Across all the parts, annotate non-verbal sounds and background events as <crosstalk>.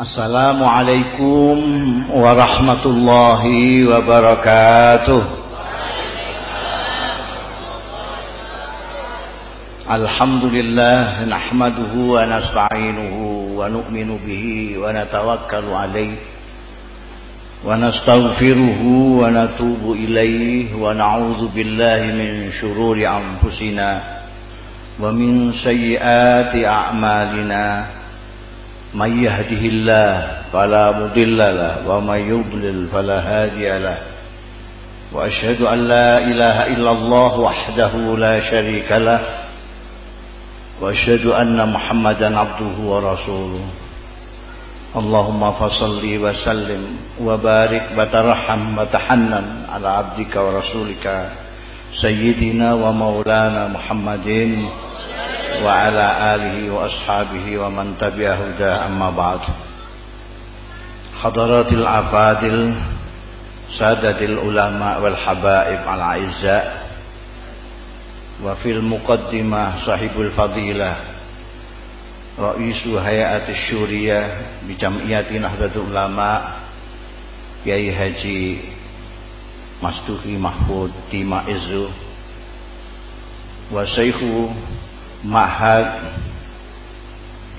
Assalamualaikum warahmatullahi wabarakatuh. Alhamdulillah nahmaduhu wa nasta'inuhu wa nu'minu bihi wa natawakkalu alayhi wa nastaghfiruhu wa natubu ilayhi wa na'udzu billahi min shururi anfusina wa min sayyiati a'malina من يهده الله فلا مضل له ومن يضلل فلا هادي له. وأشهد أن لا إله إلا الله وحده لا شريك له. وأشهد أن محمدا عبده ورسوله. اللهم فصل وسلم وبارك وترحم وتحنن على عبدك ورسولك سيدنا ومولانا محمد. وعلى آله وأصحابه ومن تبع هداه أما بعد حضرات العفادل سادة العلماء والحبائب الأعزاء وفي المقدمة صاحب الفضيلة رئيس هيئة الشورية بجمعية نهضة العلماء Kiai Haji Mastuhi Mahfud Tima Izu wa Syekhu Mahad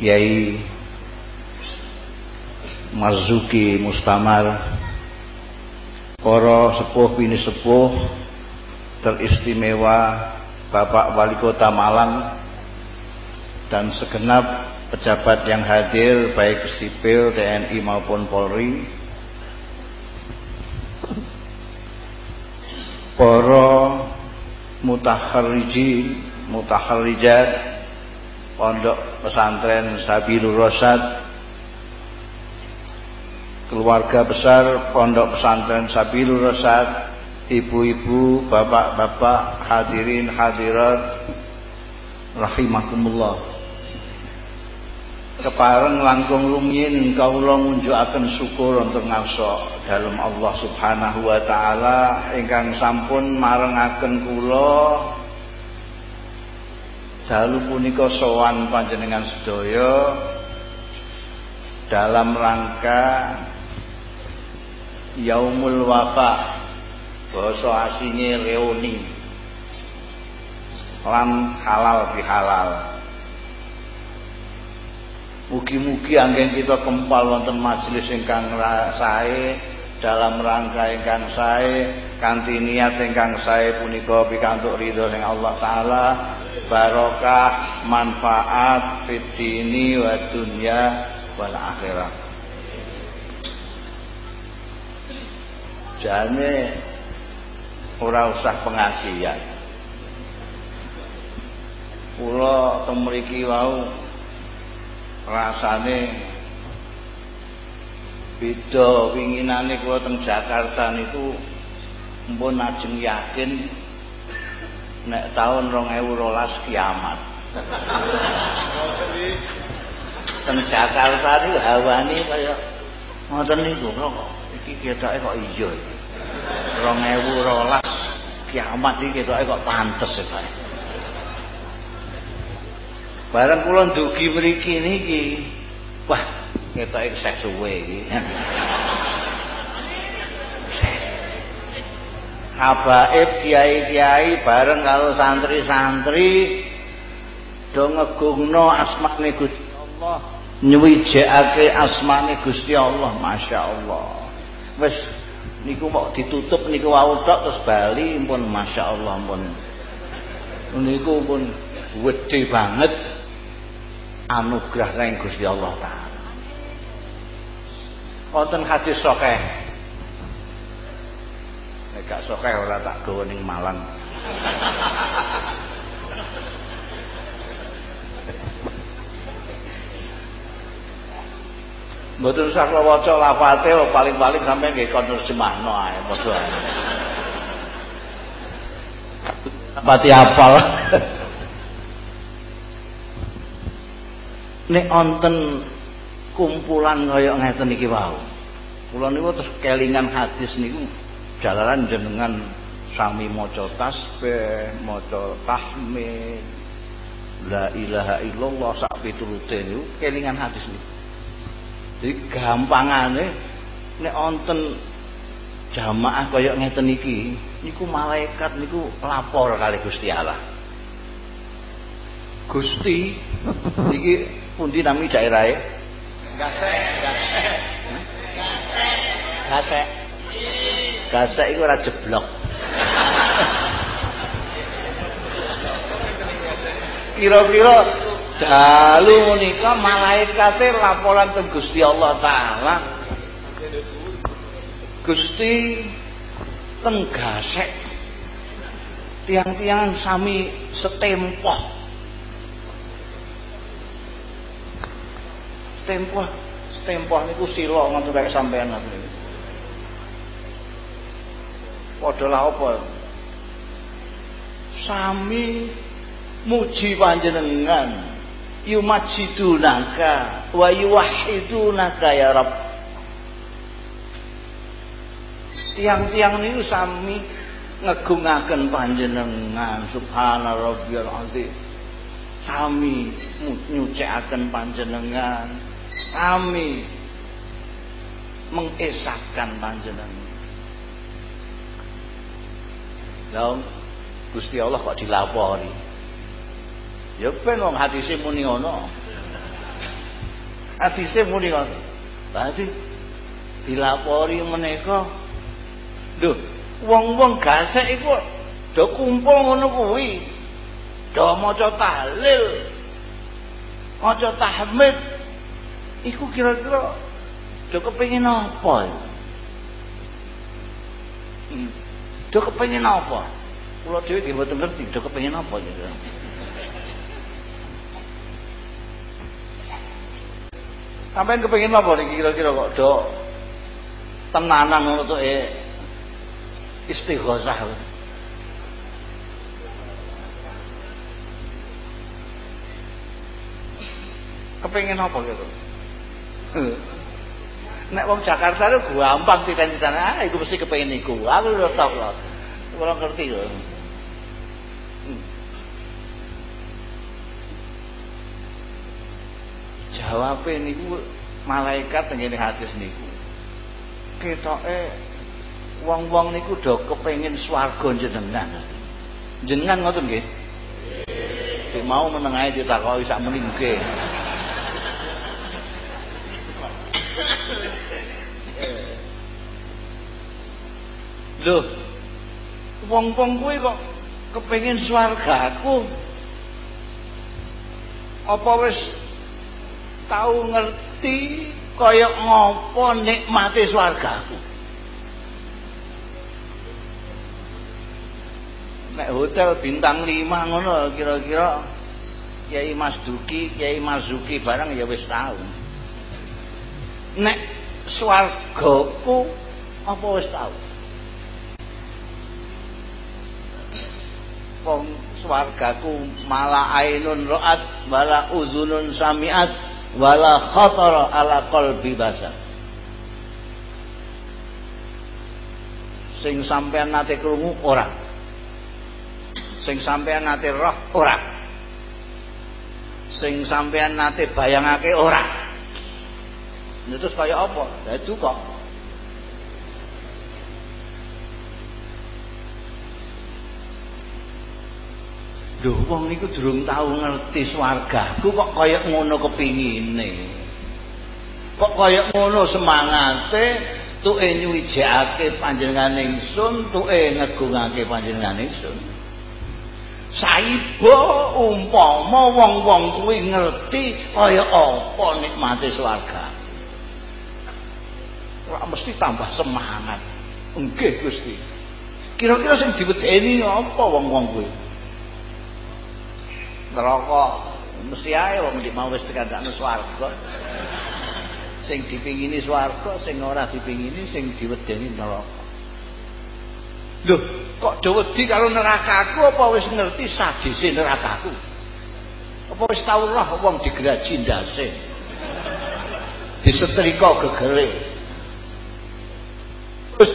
Kiai Marzuki Mustamar. Para sepuh bini sepuh teristimewa Bapak Wali Kota Malang dan segenap pejabat yang hadir baik sipil, TNI maupun Polri. Para mutakharijin mutakharijat pondok pesantren Sabilur Rosad keluarga besar pondok pesantren Sabilur Rosad ibu-ibu, bapak-bapak, hadirin, hadirat rahimakumullah. Kepareng langkung rumiyin kawula ngunjukaken syukur untuk ngarsa dalam Allah Subhanahu wa taala. Ingkang sampun marengaken kula dalu punika sowan panjenengan sedaya dalam rangka Yaumul Wafa basa asine reuni lan halal bihalal. Mugi-mugi anggen kita kempal wonten majelis ingkang sae dalam rangka ingkang sae kanthi niat ingkang sae punika pikantuk ridho sing Allah taala barokah manfaat fitini wa dunya wal akhirah. Jane ora usah pengajian kula teng mriki wau rasane beda winginane kula teng Jakarta niku mpun ajeng yakin nek tahun 2012 kiamat. Teng Jakarta niku hawane kaya ngoten niku kok iki ketoke kok iya iki. 2012 kiamat iki ketoke kok pantes kok. Bareng kula ndugi mriki niki. Wah, ketoke sek suwe iki. <laughs> Habaib kiai-kiai bareng karo santri-santri do ngegungno asmane Gusti Allah, nyuwijekake asmane Gusti Allah, Masya Allah. Wis niku mau ditutup niku wau tok terus bali pun Masya Allah pun niku pun gede banget anugerah ning Gusti Allah taala. Wonten hadis sahih Nek gak sokeh ora tak gawa ning Malang. Mboten usah kula waca lafate paling-paling sampeyan nggih kon terjemahno ae padha. Pati apal. <laughs> Nek onten kumpulan kaya ngeten iki wau. Kula niku terus kelingan hadis niku jalanan jenengan sami maca tasbih, maca tahmid, la ilaha illallah sak piturute niku kelingan hadis niku. Jadi gampangane nek wonten jamaah kaya ngeten iki, niku malaikat niku lapor kali Gusti Allah. Gusti iki pundi nami daerahe? Gasek, gasek. Gasek. Gasek iku ora jeblok. Kira-kira dalu menika malaikate laporan ke Gusti Allah taala. Gusti tenggasek tiang-tiang sami setempoh setempoh setempoh niku sila ngoten kaya sampean ngoten padha la apa? Sami muji panjenengan. Yumajidunaka wa yuwahidunaka ya Rabb tiang-tiang niku sami ngegungaken panjenengan. Subhana rabbiyal azim. Sami nyucikaken panjenengan. Sami mengesahkan panjenengan Lalu Gusti Allah kok dilapori? Ya ben wong hadise muni ngono. Hadise muni ngono. Berarti dilapori menika. Lho wong-wong gasek iku do kumpul ngono kuwi. Do maca tahlil. Maca tahmid. Iku kira-kira do kepengin apa? Hmm. Do kepengin apa? Kula dhewe nggih mboten ngerti do kepengin apa gitu. Sampai kepengin apa kira-kira kok do tenanan untuk eh. Istighosah. Kepengen apa gitu nek wong Jakarta itu gampang titen-titen ah itu mesti kepengen iku aku udah tau lah kurang ngerti yo hmm. jawabnya niku malaikat ngene hadis niku ketoke wong-wong niku do kepengin swarga jenengan. Jenengan ngoten nggih? Nggih. mau menengae ditakoki sak muni Loh. Wong-wong kuwi kok kepengin swargaku. Apa wis tau ngerti kaya ngopo nikmate swargaku? nek hotel bintang 5 ngono kira-kira Kiai Mas Duki, Kiai Mazuki barang ya wis tau. Nek swargaku apa wis tau? Wong swargaku mala ainun ra'at wala uzunun samiat wala khatara ala qalbi basar. Sing sampean nate krungu ora. Sing sampean nate roh ora. Sing sampean nate bayangake ora. Terus kaya apa? Lha itu Duh wong niku durung tau ngerti swargaku kok kaya ngono kepingine. Kok kaya ngono semangate tuke nyuwijake panjenengan ingsun, tuke ngegungake panjenengan ingsun. saiba umpama wong-wong kuwi ngerti kaya apa nikmate swarga ora mesti tambah semangat nggih Gusti kira-kira sing diwedeni apa wong-wong kuwi neraka mesti ae wong nek mau wis dikandakne swarga. Sing dipingini swarga sing ora dipingini sing diwedeni neraka lho kok do wedi karo nerakaku apa wis ngerti sadise nerakaku apa wis tau roh wong digeraji ndase? Disetrika gegere. Terus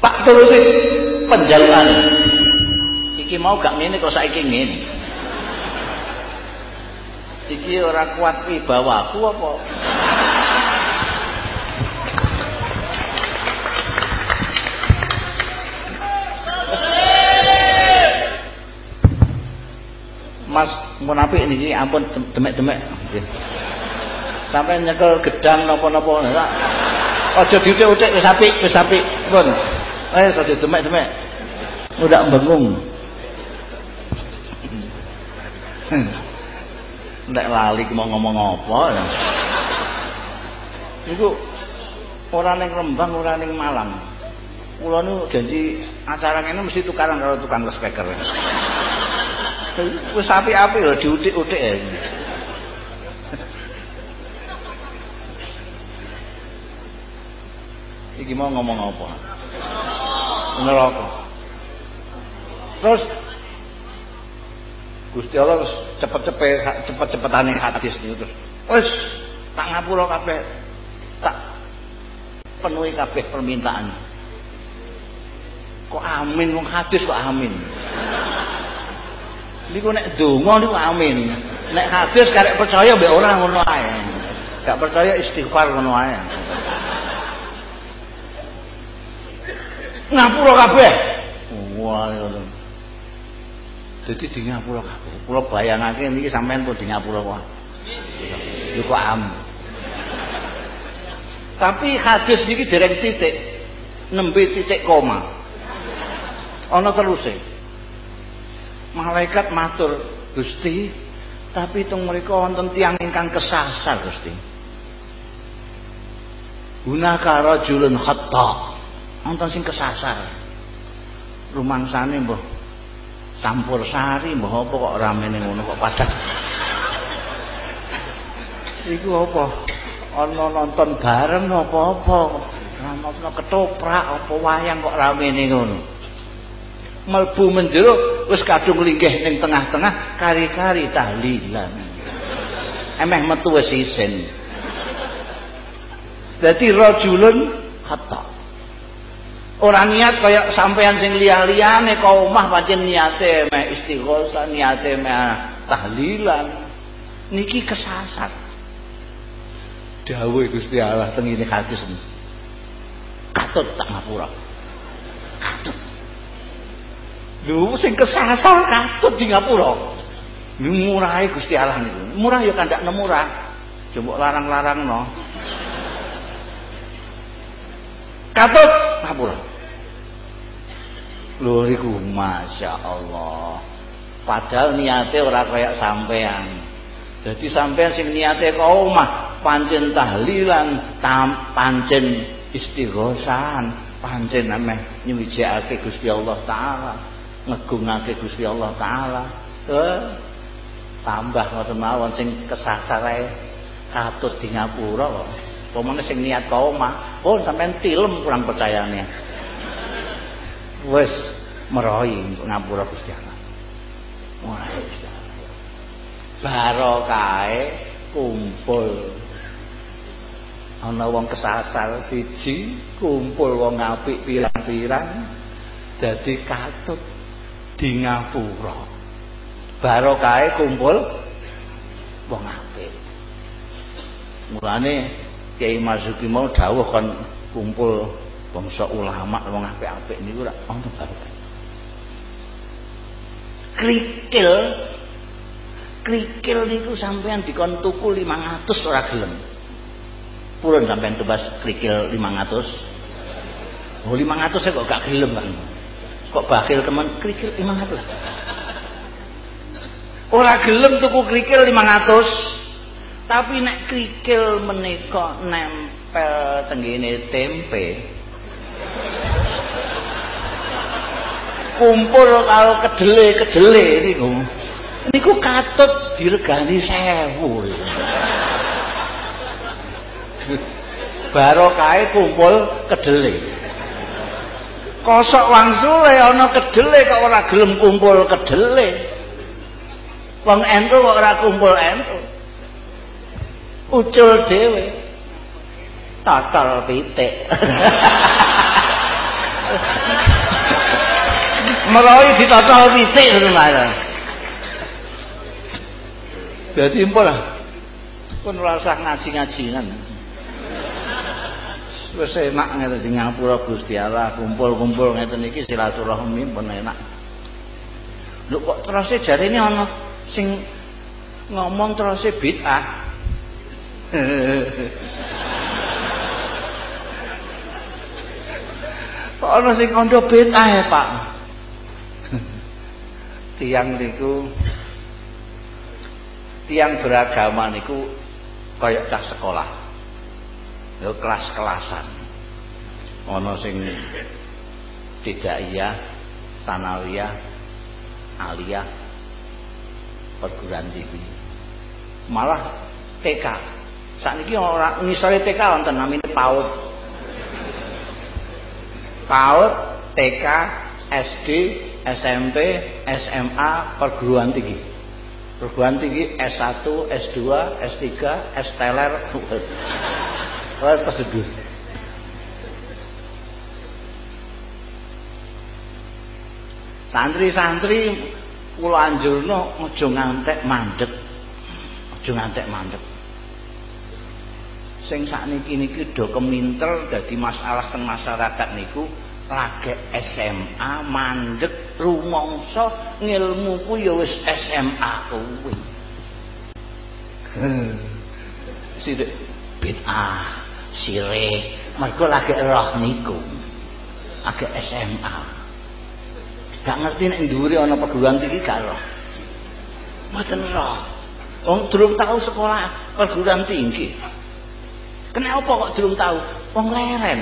Pak turuti penjaluan iki mau gak ngene kok saiki ngene iki ora kuat wibawaku apa? Mas munafik niki? Ampun demek-demek. Sampai nyekel gedang napa-napa nah, aja diutik-utik wis apik wis apik. Pun eh, wis aja demek-demek. Udah bengung hmm. Nek lali mau ngomong apa ya. Iku ora ning Rembang, ora ning Malang. Kula nu janji acara ngene mesti tukaran karo tukang speaker. Wis api-api lho diutik-utik ya. Iki mau ngomong apa? Neraka. Terus Gusti Allah cepet-cepet cepet-cepetane hadis niku terus. Wis tak ngapura kabeh. Tak penuhi kabeh permintaan. Kok amin wong hadis kok amin. Niku nek donga niku amin. Nek hadis karek percaya mbek ora ngono ae. Gak percaya istighfar ngono ae. Ngapura kabeh. Wah, ngono. Dadi di ngapura kabeh. Kula bayangake niki sampean pun di ngapura kok. Yo kok am. Tapi hadis niki dereng titik nembe titik koma. Ana teruse. Malaikat matur, Gusti, tapi teng mriku wonten tiyang ingkang kesasar, Gusti. Gunaka rajulun khata. Wonten sing kesasar. Rumangsane mbah campur sari mbah apa kok ramene ngono kok padang. Iku apa? Ana nonton bareng apa-apa. Nonton ketoprak apa wayang kok ramene ngono. Melbu menjero wis kadung linggih ning tengah-tengah kari-kari tahlilan. Emeh metu wis isin. Dadi rajulun hatta. Ora niat kaya sampean sing liya-liyane kok omah pancen niate meh istighosah, niate meh tahlilan. Niki kesasar. Dawuh Gusti Allah teng ini hadis Katut tak ngapura. Katut. Lho sing kesasar katut di ngapura. Murahe Gusti Allah niku. Murah ya kandak murah. Coba larang-larang no. Katut ngapura. Lho niku Masya Allah. Padahal niate ora kayak sampean. Jadi sampean sing niate kok omah pancen tahlilan, tam, pancen istighosan, pancen ameh nyuwijake Gusti Allah taala, ngegungake Gusti Allah taala. Eh, tambah ngoten mawon sing kesasar ae katut di ngapura kok. Pomone sing niat kok omah, pun sampean tilem kurang percayane. Merohi untuk ngapura Gusti Allah. Allah. Barokahe kumpul ana wong kesasar siji kumpul wong apik pirang-pirang dadi katut di ngapura barokahe kumpul wong apik mulane Kiai Marzuki mau dawuh kon kumpul bangsa ulama wong apik-apik niku ora ana barokah krikil krikil niku sampean dikon tuku 500 ora gelem. Purun sampean tebas krikil 500 oh 500 saya kok gak gelem kan kok bakhil teman krikil 500 ora gelem tuku krikil 500 tapi nek krikil menika nempel tenggene tempe kumpul kalau kedele-kedele niku niku katut diregani sewu. Barokahe kumpul kedele. Kosok wangsule ana kedele kok ora gelem kumpul kedele. Wong ento kok ora kumpul ento ucul dhewe. Tatal pitik <laughs> meroi ditotal pitik ngono Jadi empol lah. Pun rasa ngaji-ngajian. Wis enak ngene di ngapura Gusti Allah, kumpul-kumpul ngeten iki silaturahmi pun enak. Lho kok terus jarene ana sing ngomong terus bid'ah. <laughs> Kok ana sing kandha bid'ah ya, Pak? tiang niku tiang beragama niku kayak cah sekolah. Yo kelas-kelasan. Ana sing tidak iya, sanawiyah, aliyah, perguruan tinggi. Malah TK. Saat ini orang misalnya TK wonten namanya PAUD PAUD, TK, SD, SMP, SMA, perguruan tinggi. Perguruan tinggi S1, S2, S3, S teler. <laughs> Tersebut. Santri-santri kula anjurno aja ngantek mandek. Aja ngantek mandek. Sing sakniki niki do keminter dadi masalah teng masyarakat niku lagi SMA mandek rumangsa ngilmu ku ya wis SMA kuwi. Sirik bid'ah, sirik, mergo lagi roh niku. Lagi SMA. Gak ngerti nek ndure ana perguruan tinggi gak roh. Mboten roh. Wong durung tahu sekolah perguruan tinggi. Kenapa kok belum tahu? Wong leren.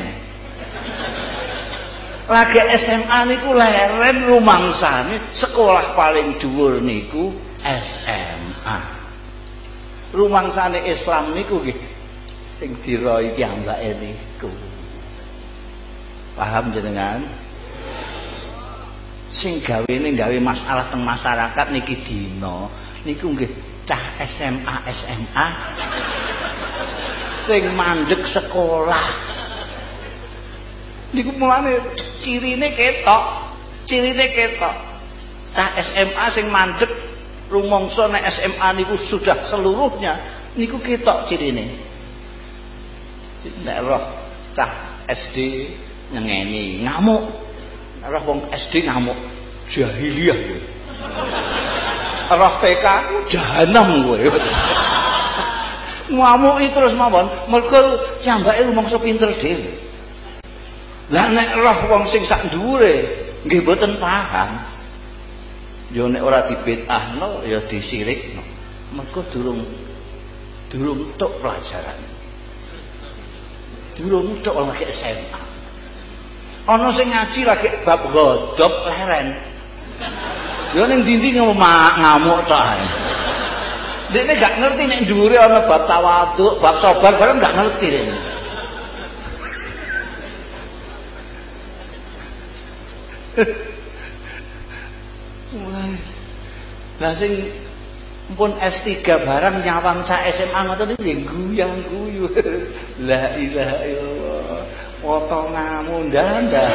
Lagi SMA niku leren rumangsane sekolah paling dhuwur niku SMA. Rumangsane Islam niku nggih sing diroi piyambake niku. Paham jenengan? Sing gawene gawe masalah teng masyarakat niki dina niku nggih cah SMA SMA sing mandek sekolah. Niku mulane cirine ketok cirine ketok. Cah SMA sing mandek rumangsa nek SMA niku sudah seluruhnya niku ketok cirine. Nek roh cah SD nyengeni ngamuk. Roh wong SD ngamuk jahiliyah roh TK jahanam kowe ngamuki terus mawon. Mergo cambake rumangsa pinter dhewe. Lah nek roh wong sing sak dhuwure nggih boten paham. Yo nek ora dibid'ahno ya disirikno mergo durung durung tok pelajaran. Durung tok lagi SMA ana sing ngaji lagi bab godhop leren. Yo ning dindi ngamuk tok ae dia ini gak ngerti nek dhuwure ana bab tawaduk, bab sabar bareng gak ngerti dia. Mulai. Lah sing pun S3 barang nyawang sa SMA ngoten iki guyang guyu. <laughs> La ilaha illallah. Potongamu ndanda. <laughs>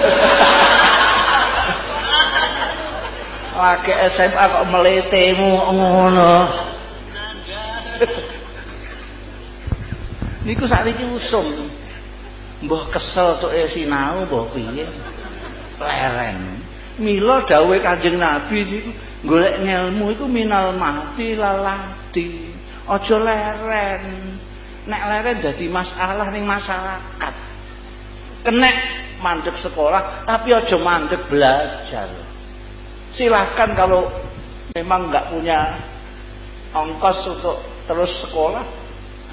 Lagi SMA kok meletemu ngono. Niku sakniki usum. Mbah kesel tok e sinau mbah piye? Leren. Mila dawuhe Kanjeng Nabi niku golek ngelmu iku minal mati lalati aja leren. Nek leren dadi masalah ning masyarakat. Kenek mandek sekolah tapi aja mandek belajar. Silahkan kalau memang nggak punya ongkos untuk terus sekolah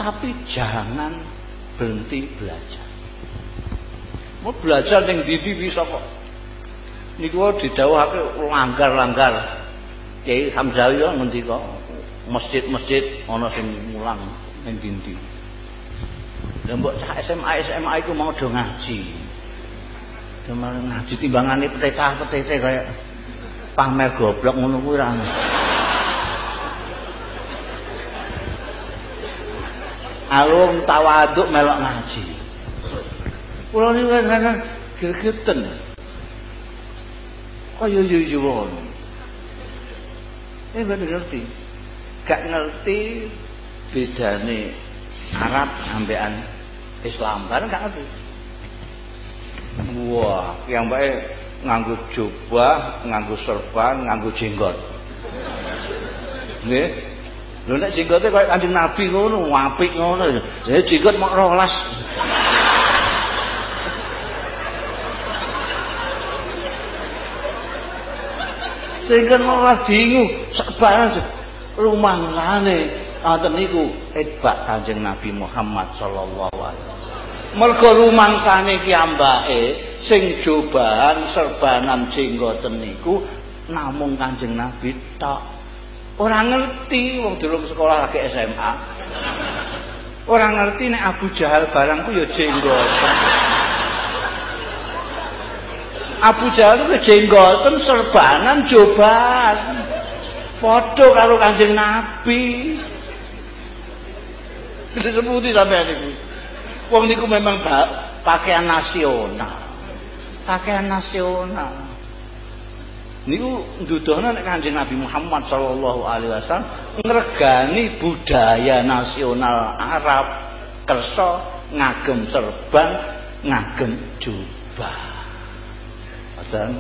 tapi jangan berhenti belajar. Mau belajar yang didi bisa kok. Niku didhawuhake langgar-langgar. Kiai Hamzawi ngendika masjid-masjid ana sing mulang ning dindi. Lha mbok cah SMA SMA iku mau do ngaji. Do ngaji timbangane peteta-petete kaya pamer goblok ngono kuwi ra alung tawaduk melok ngaji. Kula niku kan gegeten kaya yo-yo eh bener ngerti. Gak ngerti bedane Arab ambekan Islam bareng gak ngerti. Wah yang baik nganggo jubah nganggo serban nganggo jenggot. Nggih. Lho nek jenggote koyo Kanjeng Nabi ngono, apik ngono. Ya jenggot mok rolas. Sehingga rolas dingu sebarang rumah lane wonten niku etbak Kanjeng Nabi Muhammad sallallahu alaihi wasallam. Mergo rumangsane ki ambake sing jobahan serbanan jenggoten niku namung Kanjeng Nabi tok. Ora ngerti wong durung sekolah lagi SMA. Ora ngerti nek Abu Jahal barang ku ya jenggoten. Abu Jahal ku jenggoten serbanan jobahan. Padha karo Kanjeng Nabi. Disebuti sampean niku. Wong niku memang pakaian nasional. Pakaian nasional. Niku ndudono nek Kanjeng Nabi Muhammad sallallahu alaihi wasallam ngregani budaya nasional Arab kersa ngagem serban, ngagem jubah. Ngoten.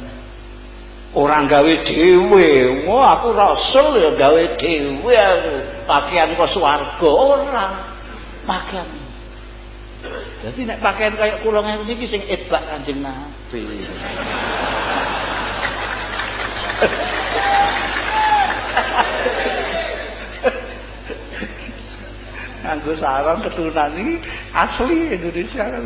Orang gawe dhewe, wah aku rasul ya gawe dhewe aku. Pakaian kok swarga ora. Pakaian Jadi nek pakaian kayak kula ngene iki sing etbak Kanjeng Nabi. Nganggo sarung keturunan ini asli Indonesia kan.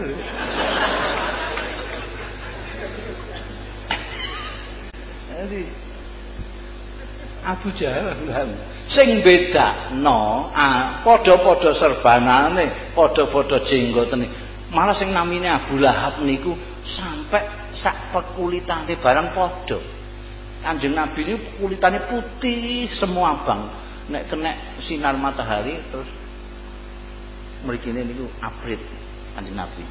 Jadi Abu Jahal sing bedakno ah padha-padha serbanane, padha-padha jenggotane. Malah sing namine Abu Lahab niku sampai sak pekulitane barang padha. Kanjeng Nabi ini kulitannya putih semua bang. Nek kena sinar matahari terus mriki niku abrit Kanjeng Nabi.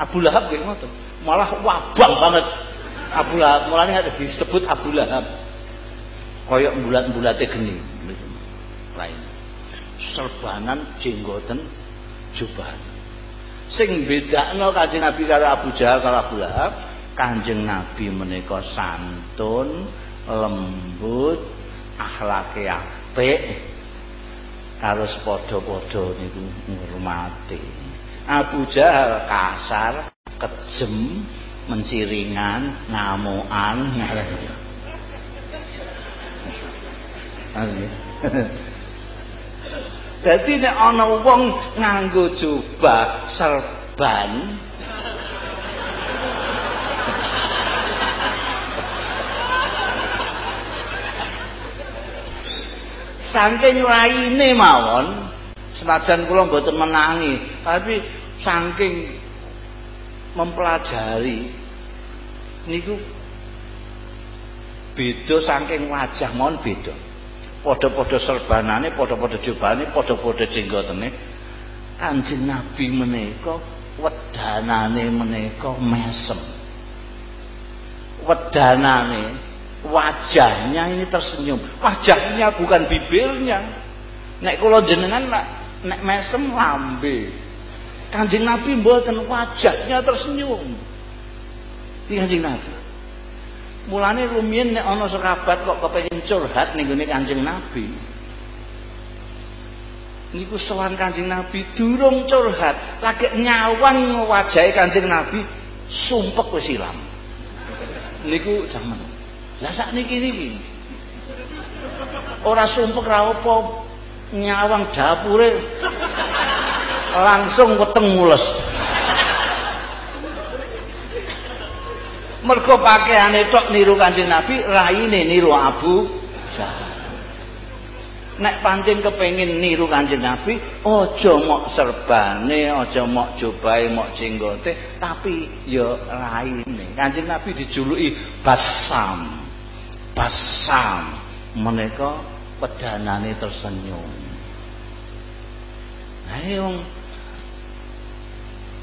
Abu Lahab nggih ngoten. Malah wabang banget. Abu Lahab mulane disebut Abu Lahab. Koyok bulat-bulate geni. Lain. Serbanan jenggoten jubah. Sing bedakno Kanjeng Nabi karo Abu Jahal karo Abu Lahab, Kanjeng Nabi menika santun, lembut akhlake apik karo padha-padha niku ngurmati. Abu Jahal kasar kejem menciringan ngamukan. Dadi nek ana wong nganggo jubah serban saking raine mawon senajan kula mboten menangi tapi saking mempelajari niku beda saking wajah mawon beda. Padha-padha serbanane padha-padha jubane padha-padha jenggotene kanjeng nabi menika wedanane menika mesem. Wedanane wajahnya ini tersenyum. Wajahnya bukan bibirnya. Nek kula jenengan nek mesem lambe. Kanjeng nabi mboten wajahnya tersenyum. Iki kanjeng nabi. Mulane rumiyin nek ana sekabat kok kepengin curhat ning gone kanjeng nabi. Niku sowan kanjeng nabi durung curhat. Lagi nyawang wajahe kanjeng nabi sumpek wis ilang. Niku jaman Lah sakniki niki. Ora sumpek ra apa nyawang dapure langsung weteng mules. Mergo pakaiane tok niru Kanjeng Nabi, raine niru Abu. Nek pancen kepengin niru Kanjeng Nabi, aja mok serbane, aja mok jobahe, mok jenggote, tapi ya raine. Kanjeng Nabi dijuluki Basam. Basam. Menika pedanane tersenyum. Ayo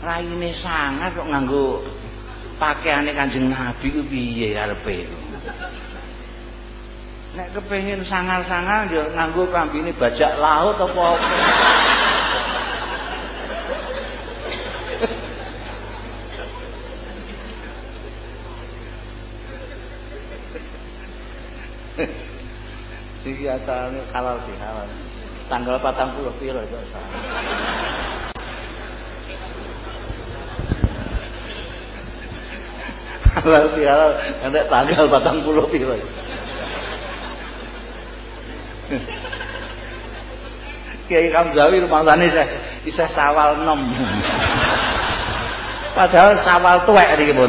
raine sangat kok nganggo pakaiane Kanjeng Nabi ku piye karepe nek kepengin sangar-sangar ya nganggo kambine bajak laut apa iki acarane halal bihalal. Tanggal 40 piro itu halal bihalal nek tanggal 40 piro. Kiai Kamzawi rumangsane isih isih sawal 6. Padahal sawal tuwek niki pun.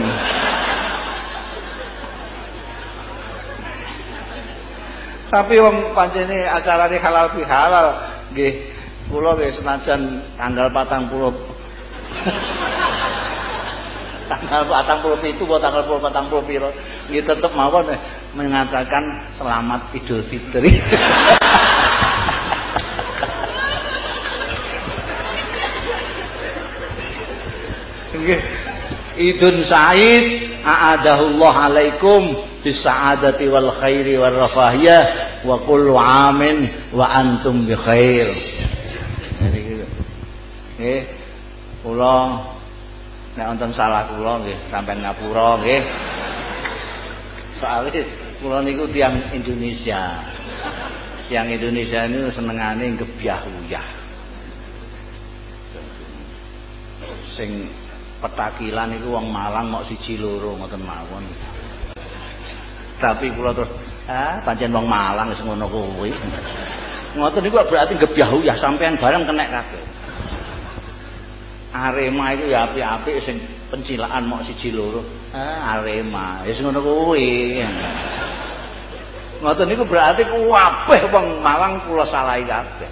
Tapi wong pancene acarane halal bihalal nggih kula nggih senajan tanggal 40 <laughs> tanggal 47 atau tanggal 40 piro nggih tetep mawon eh, mengatakan selamat Idul Fitri. <laughs> Nggih. Idun Said a'adahullah alaikum bisaadati wal khairi wal rafahiyah wa kullu amin wa antum bi khair. Jadi gitu. Nggih. Kula nek wonten salah kula nggih sampean ngapura nggih. Soalnya kula niku tiang Indonesia. Tiang Indonesia ini senengane gebyah-uyah. Sing petakilan itu wong Malang mau siji loro ngoten mawon. Tapi kula terus ah pancen wong Malang wis ngono kuwi. Ngoten niku berarti gebyahu ya sampean bareng kenek kabeh. Arema itu ya api-api sing pencilaan mau siji loro. Ah Arema wis ngono kuwi. Ngoten niku berarti kabeh wong Malang kula salahi kabeh.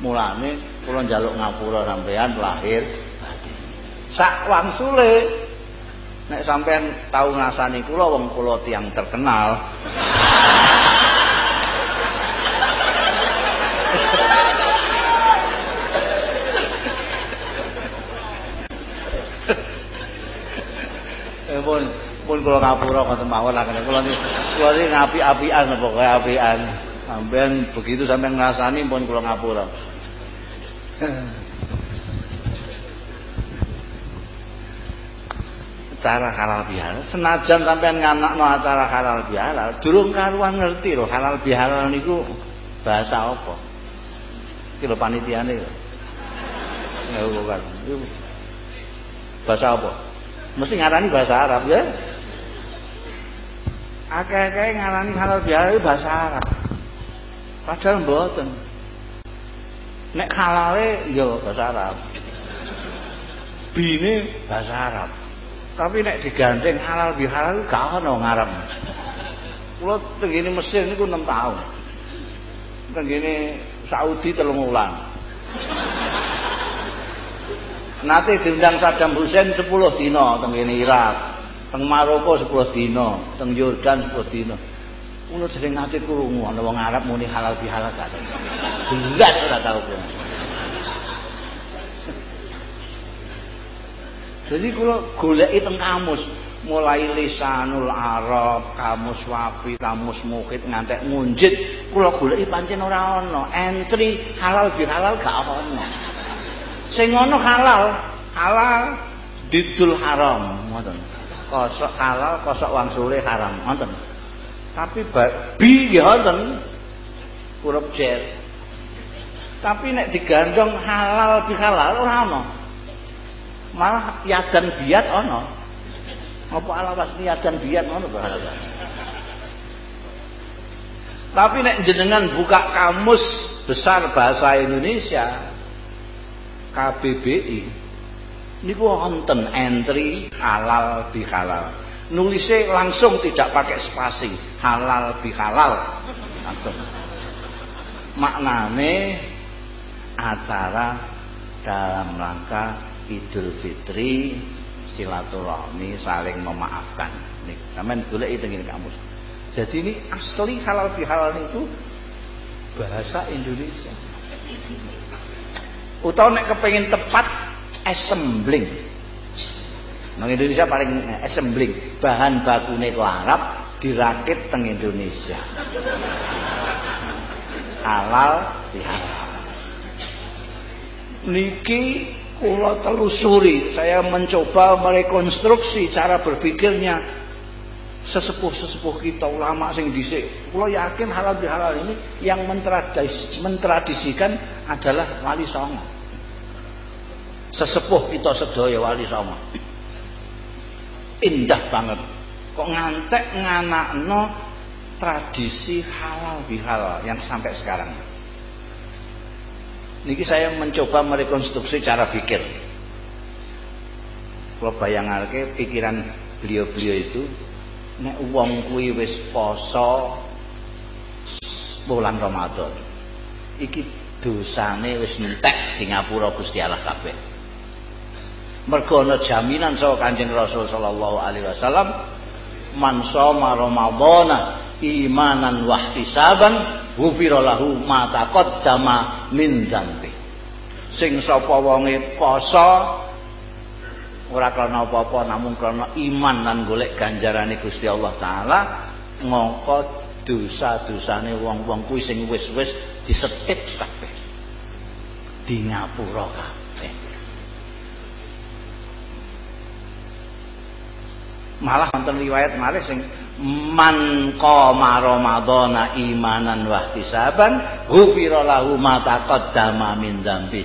Mulane kula njaluk ngapura sampean lahir sak wangsule. Nek sampean tahu ngasani kula wong kula tiang terkenal. Eh pun pun kula ngapura ngoten mawon lah kula niki kula niki ngapi-apian pokoke apian? Sampean begitu sampean ngrasani pun kula ngapura acara halal bihalal. Senajan sampean nganakno acara halal bihalal durung karuan ngerti loh halal bihalal niku bahasa apa? Iki lho panitiane lho. Ya bukan bahasa apa? Mesti ngarani bahasa Arab ya? Akeh-akeh ngarani halal bihalal bahasa Arab. Padahal mboten. Nek halale ya bahasa Arab. Bine bahasa Arab tapi nek digandeng halal bihalal gak ono ngarep. Kula tengene Mesir niku 6 tahun. Tengene Saudi telung wulan. Nanti diundang Saddam Hussein 10 dina tengene Irak, teng Maroko 10 dina, teng Yordan 10 dina. Kula sering nate krungu ana wong Arab muni halal bihalal gak. Belas ora tau kula. Jadi kalau golek itu kamus, mulai lisanul Arab, kamus wapi, kamus mukit ngantek ngunjit, kalau golek pancen ora ana. Entry halal bihalal gak ana. Sing ana halal, halal didul haram, ngoten. Kosok halal, kosok wangsule haram, ngoten. Tapi bi ya ngoten. Huruf jet. Tapi nek digandong halal bihalal ora ana. Malah yadan biat ono. Apa alawas yadan biat ono bahasa tapi nek jenengan buka kamus besar bahasa Indonesia KBBI niku wonten entry halal bihalal. Nulisnya langsung tidak pakai spasi halal bihalal. Langsung. Maknane acara dalam rangka Idul Fitri silaturahmi saling memaafkan. Nih sampean golek ngene kamus jadi ini asli halal bihalal itu bahasa Indonesia. Utawa nek kepengin tepat assembling. Nang Indonesia paling assembling. Bahan bakune ku Arab dirakit teng Indonesia. Halal bihalal. Niki kula telusuri saya mencoba merekonstruksi cara berpikirnya. Sesepuh-sesepuh kita ulama sing dhisik. Kula yakin halal bihalal ini yang mentradis, mentradisikan adalah wali songo. Sesepuh kita sedaya wali songo. Indah banget. Kok ngantek nganakno tradisi halal bihalal yang sampai sekarang niki saya mencoba merekonstruksi cara pikir. Kalau bayangalke pikiran beliau-beliau itu nek wong kuwi wis poso bulan Ramadan iki dosane wis entek di ngapura Gusti Allah kabeh. Mergo ana jaminan saka Kanjeng Rasul sallallahu alaihi wasallam man shoma ramadhana imanan wa ihtisaban ghufira lahu ma taqaddama min dzambi sing sapa wonge poso ora karena apa-apa namun karena iman dan golek ganjarane Gusti Allah taala ngangka dosa-dosane wong-wong kuwi sing wis-wis disetip kabeh. Di ngapura kabeh. Malah wonten riwayat malih sing man qama ramadhana imanan wa ihtisaban ghufira lahu ma taqaddama min dzambi.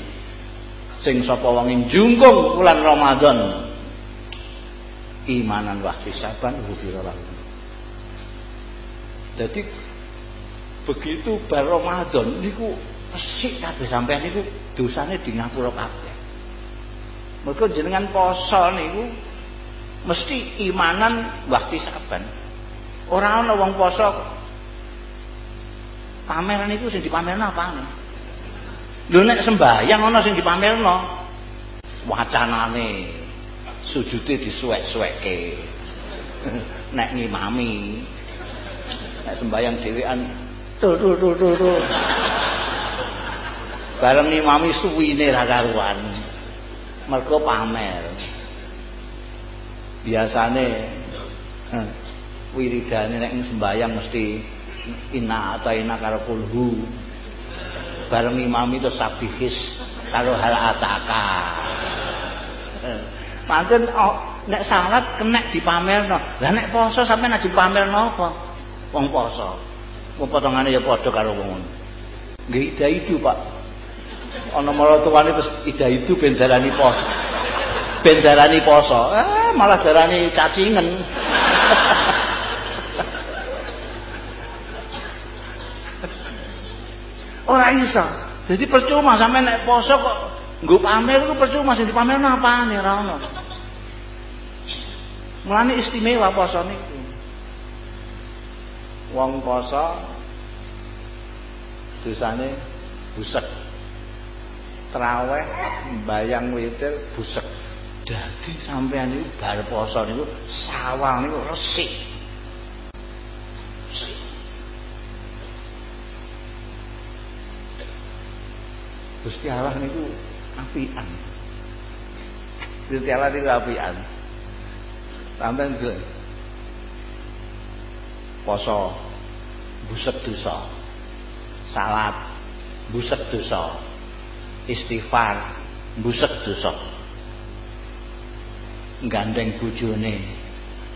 Sing sapa wong njungkung bulan Ramadan imanan wa ihtisaban ghufira lahu. Jadi begitu bar Ramadan niku resik kabeh sampean niku dosane di ngapura kabeh. Mergo jenengan poso niku mesti imanan wa ihtisaban ora ana wong poso pamer niku sing dipamerno apane Lho nek sembahyang ana sing dipamerno. Wacanane sujude disuwek-suwekke. <laughs> nek ngimami. Nek sembahyang dhewean tuh tuh tuh tuh tuh. Bareng ngimami suwine ra karuan. Mergo pamer. Biasane wiridane nek sembahyang mesti inna ataina karo kulhu. Bareng imam itu sabihis karo hal ataka. Pancen oh, nek salat kenek dipamerno. Lah nek poso sampe nek dipamerno apa? Wong poso wong potongane ya padha karo wong nggih ida itu Pak. Ana maratuwane terus ida itu ben darani poso ben darani poso eh malah darani cacingen Ora iso. Jadi percuma sampe nek poso kok nggo pamer iku percuma sing dipamerno apane ora ono. Mulane istimewa poso niku. Wong poso dosane busek. Traweh bayang witir busek. Dadi sampean niku bar poso niku sawang niku resik. Gusti Allah niku apian. Gusti Allah niku apian. Sampeyan poso busek dosa. Salat busek dosa. Istighfar busek dosa. Gandeng bojone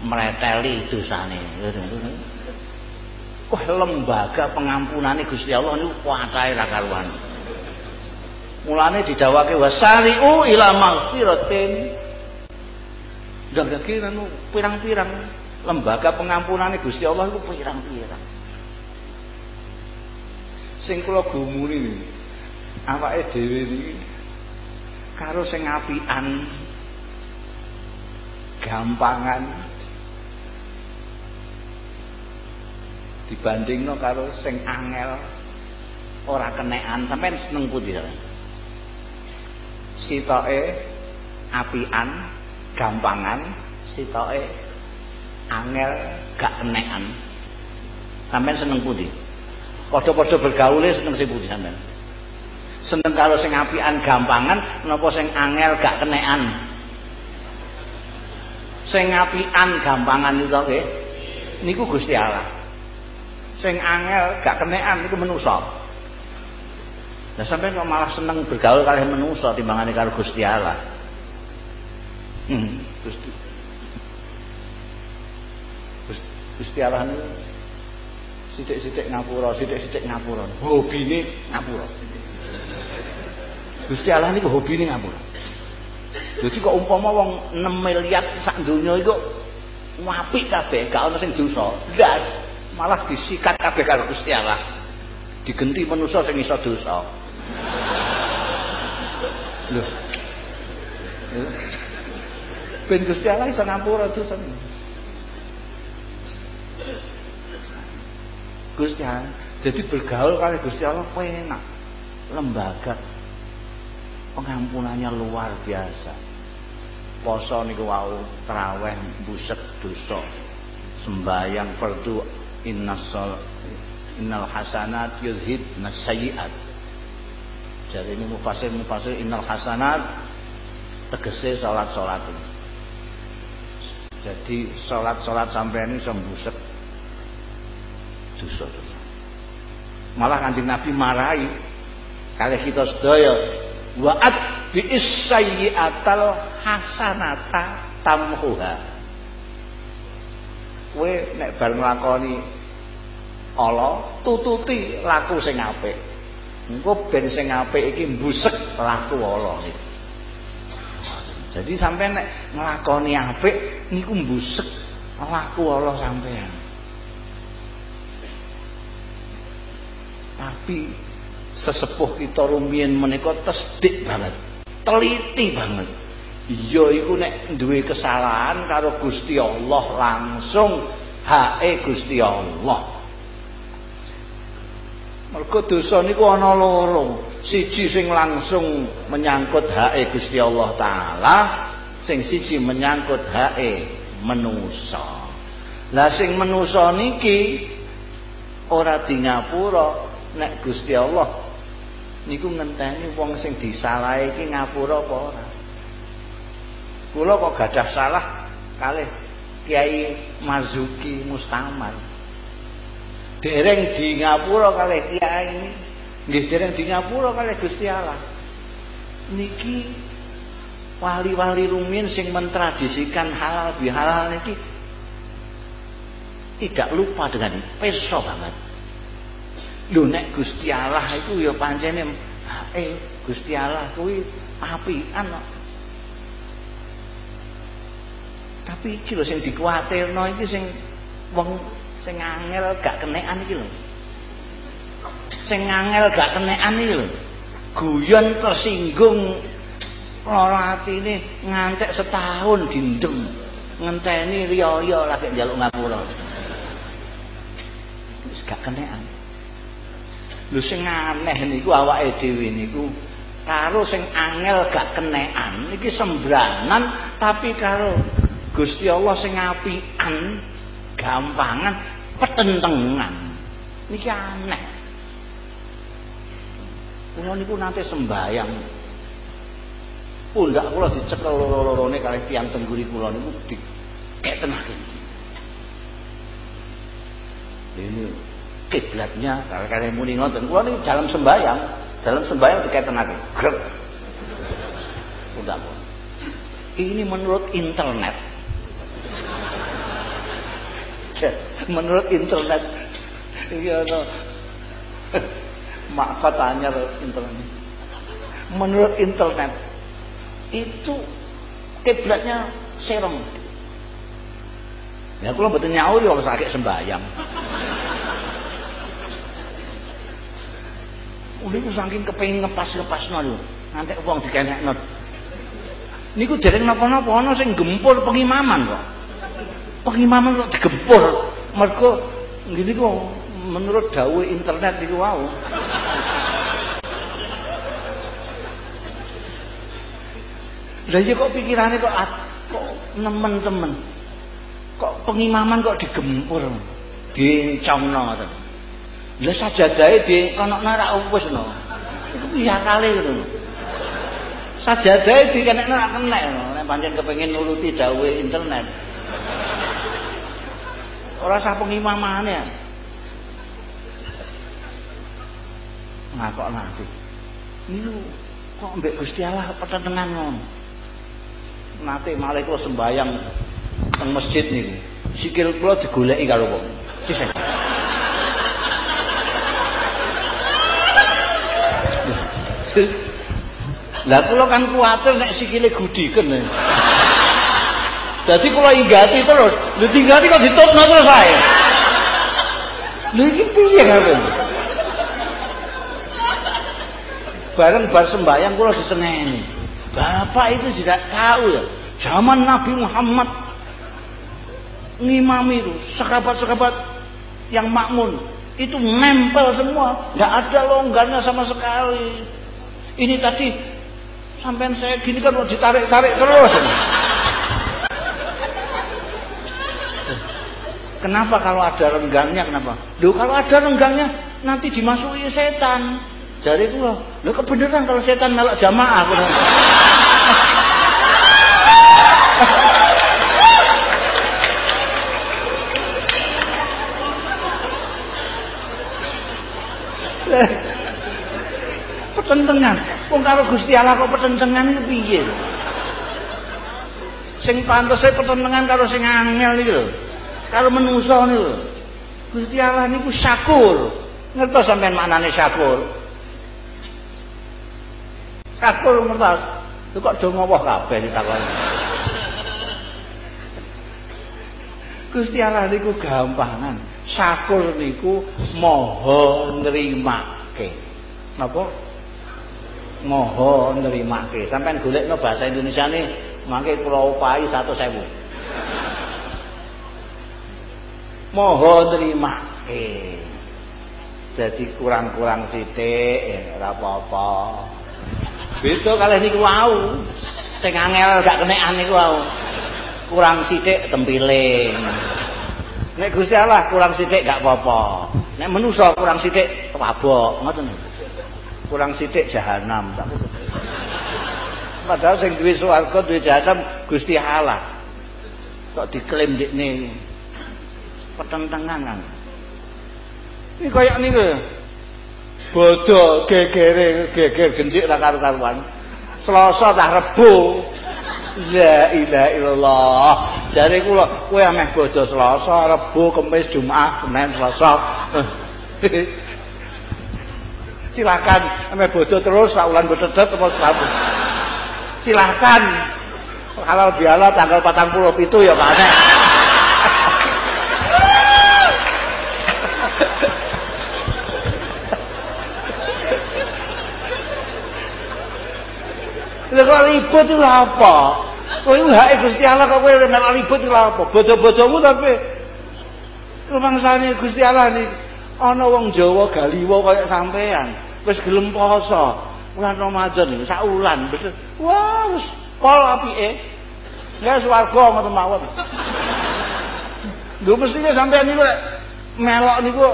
mreteli dosane. Wah lembaga pengampunane Gusti Allah niku kuwatahe ra karuan. Mulane didawake wasari'u ila maghfiratin. Ndak kira nu pirang-pirang lembaga pengampunane Gusti Allah itu pirang-pirang. Sing kula gumuni awake dhewe iki karo sing apian gampangan dibandingno karo sing angel ora kenekan sampean seneng putih sitoke apian gampangan. Sitoke angel gak enekan. Sampean seneng pundi? Padha-padha bergaule seneng sing pundi sampean seneng karo sing apian gampangan napa sing angel gak kenekan? Sing apian gampangan itu nggih. Niku Gusti Allah. Sing angel gak kenekan niku manusa Nah sampai kok malah seneng bergaul kali manusa timbangane karo Gusti Allah. Hmm, Gusti. Gusti Allah niku sithik-sithik ngapura, sithik-sithik ngapura. Hobine ngapura. Gusti Allah niku hobine ngapura. Jadi kok umpama wong 6 miliar sak donya iku apik kabeh, gak ana sing dosa. Ndas, malah disikat kabeh karo Gusti Allah. Digenti manusa sing iso dosa. Lho. Ben Gusti Allah iso ngampura dosa. Gusti Allah. Jadi bergaul kali Gusti Allah enak. Lembaga pengampunannya luar biasa poso niku wau traweh busek dosa sembayang fardu innas innal hasanat yudhib nasayiat jadi ini mufasir mufasir innal hasanat tegese salat salat jadi salat salat sampai ini sembusek. Dosa dosa. Malah kanjeng nabi marahi. Kali kita sedaya wa'at bi isayyi'atal hasanata tamhuha. Kowe nek bar nglakoni ala tututi laku sing apik engko ben sing apik iki mbusek laku iki. Jadi sampai nek nglakoni apik niku mbusek laku ala sampean tapi sesepuh kita rumiyin menika tesdik banget teliti banget. Iya iku nek duwe kesalahan karo Gusti Allah langsung hae Gusti Allah mergo dosa niku ana loro. Siji sing langsung menyangkut hae Gusti Allah taala sing siji menyangkut hae manusa lah sing manusa niki ora di ngapura. Nek Gusti Allah niku ngenteni wong sing disalahi iki ngapura apa ora? Kula kok gadah salah kalih Kiai Marzuki Mustamal dereng di ngapura kalih Kiai nggih dereng di ngapura kalih Gusti Allah. Niki wali-wali rumin sing mentradisikan halal bihalal niki tidak lupa dengan peso banget. Lho nek Gusti Allah itu ya pancene eh Gusti Allah kuwi apian kok. Tapi iki lho sing dikuatirno iki sing wong sing angel gak kenekan iki lho. Sing angel gak kenekan iki lho. Guyon tersinggung. Lara atine ngantek setahun dindem. Ngenteni riyo lagi njaluk ngapura. Wis gak kenekan. Lho sing aneh niku awake dhewe niku karo sing angel gak kenekan iki sembranan tapi karo Gusti Allah sing apian gampangan petentengan. Niki aneh. Kula niku nate sembayang. Pundak kula dicekel loro-lorone kalih tiyang tengguri kula niku diketenake ini kiblatnya kalau kalian muni ngoten. Kula ini dalam sembahyang dalam sembahyang dikaitenake grek udah ini menurut internet menurut internet iya no mak katanya internet menurut internet itu kiblatnya serem ya kalau betul nyaur ya sakit sembahyang Niku saking kepengin ngepas-ngepasno lho. Nanti wong dikenekno. Niku dereng napa-napa ana sing gempur pengimaman kok. Pengimaman kok digempur. Mergo ngene kok menurut dawuh internet niku wau. Lah iya kok pikirane kok kok nemen temen. Kok pengimaman kok digempur. Diencongno ngoten. Lah sajadahe di kanokno ra wis no. Iku piye kali ngono. Sajadahe di kenekno ra kenek no. Nek pancen kepengin nuruti dawuh internet. Ora sah pengimamane. Ngakok nanti. Niku kok mbek Gusti Allah petenengan ngono. Nate malih kula sembayang teng masjid niku. sikil kula digoleki karo wong. Sisih. Lah kula kan kuwatir nek sikile gudiken. Dadi kula inggati terus. Lho tinggati kok ditutno terus ae. Lho iki piye kabeh? Bareng bar sembahyang kula diseneni. Bapak itu tidak tahu ya. Zaman Nabi Muhammad ngimami itu sahabat-sahabat yang makmun itu nempel semua, nggak ada longgarnya sama sekali. Ini tadi sampai saya gini kan ditarik-tarik terus. Kenapa kalau ada renggangnya kenapa? Loh kalau ada renggangnya nanti dimasuki setan. Jadi itu loh, lo kebenaran kalau setan melok jamaah. <laughs> Petentengan. Wong karo Gusti Allah kok petentengan piye? Sing pantese petentengan karo sing angel lho. Karo menungso niku. Gusti Allah niku syakur. Ngertos sampean maknane syakur? Syakur ngertos. Lu kok do ngowoh kabeh ditakoni. Gusti Allah niku gampangan. Syakur niku maha nrimake. Napa? Maha nrimake. Sampeyan golekno bahasa Indonesia nih mangke kula upahi 100.000. Maha nrimake. Jadi kurang-kurang sithik ora apa-apa. Beda kalih niku wau. Sing angel gak kenekan niku wau. kurang sithik tempiling. Nek Gusti Allah kurang sithik gak apa-apa. Nek manusa kurang sithik kewabok, ngoten. Kurang sithik jahanam. Padahal sing duwe swarga duwe jahanam Gusti Allah. Kok diklaim dikne petentengan kan. Ini kayak niku. Bodoh gegere geger gencik ra karu-karuan. Selasa tak rebo La ilaha illallah. Jare kula kowe ameh bodho Selasa, Rebo, Kamis, Jumat, Senin, Selasa. <laughs> Silakan ameh bodho terus sak wulan betetet apa selabu. Silakan. Halal biala tanggal 47 ya Nek. Kok ribut itu apa? Kowe iku hak Gusti Allah kok kowe melok ribut itu apa? Bodo-bodomu tapi rumangsane Gusti Allah iki ana wong Jawa galiwa kaya sampean wis gelem poso bulan Ramadan iki sak wulan wis wah wis pol apike. Ya swarga ngoten mawon. Lho mestine sampean niku melok niku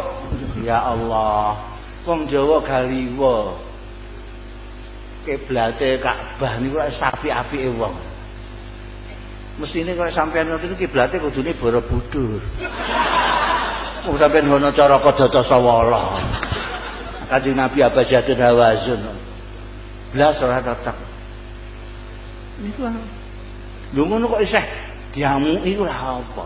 ya Allah wong Jawa galiwa kiblate Ka'bah niku lek sapi-apike wong. Mestine kok sampean ngoten kiblate kudune Borobudur. Wong sampean ngono cara kadata sawala. Kanjeng Nabi abajadun hawazun. Blas ora tetep. Niku lho ngono kok isih diamuki lha apa?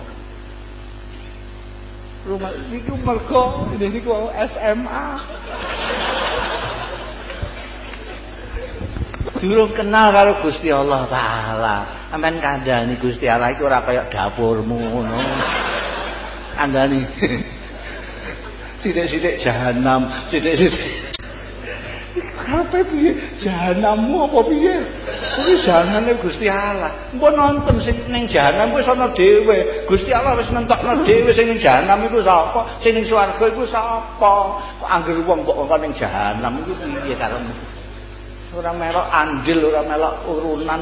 Rumah niku mergo niku SMA. Durung kenal karo Gusti Allah taala. Sampeyan kandhani Gusti Allah iku ora kaya dapurmu ngono. Kandhani. Sithik-sithik jahanam, sithik-sithik. Karepe piye? Jahanammu apa piye? Kuwi janane Gusti Allah. Engko nonton sing ning jahanam wis ana dhewe. Gusti Allah wis nentokno dhewe sing ning jahanam iku sapa? Sing ning swarga iku sapa? Kok anggere wong kok ning jahanam iku piye karepmu? Ora melok andil ora melok urunan.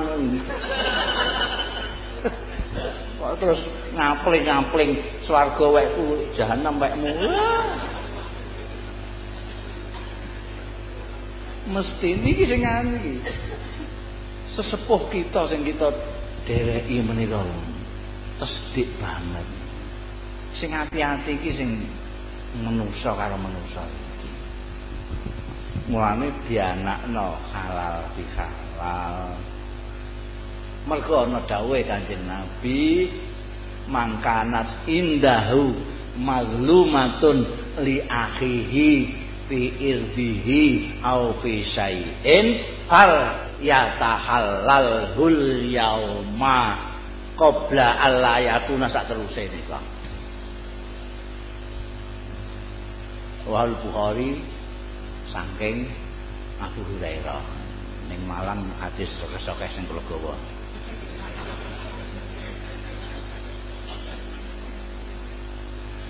Kok terus ngapling-ngapling swarga wekku jahanam wekmu mesti niki sing iki? Sesepuh kita sing kita dereki menika. Tesdik banget. Sing hati-hati iki sing menungso karo menungso mulane dianakno halal bihalal. Mergo ana dawuhe Kanjeng Nabi mangkanat indahu maglumatun li akhihi fi irdihi au fi syai'in fal yatahallal hul yauma qabla alla yakuna sak teruse nika Wal Bukhari saking Abu Hurairah ning Malang hadis sokes-sokes sing kula gawa.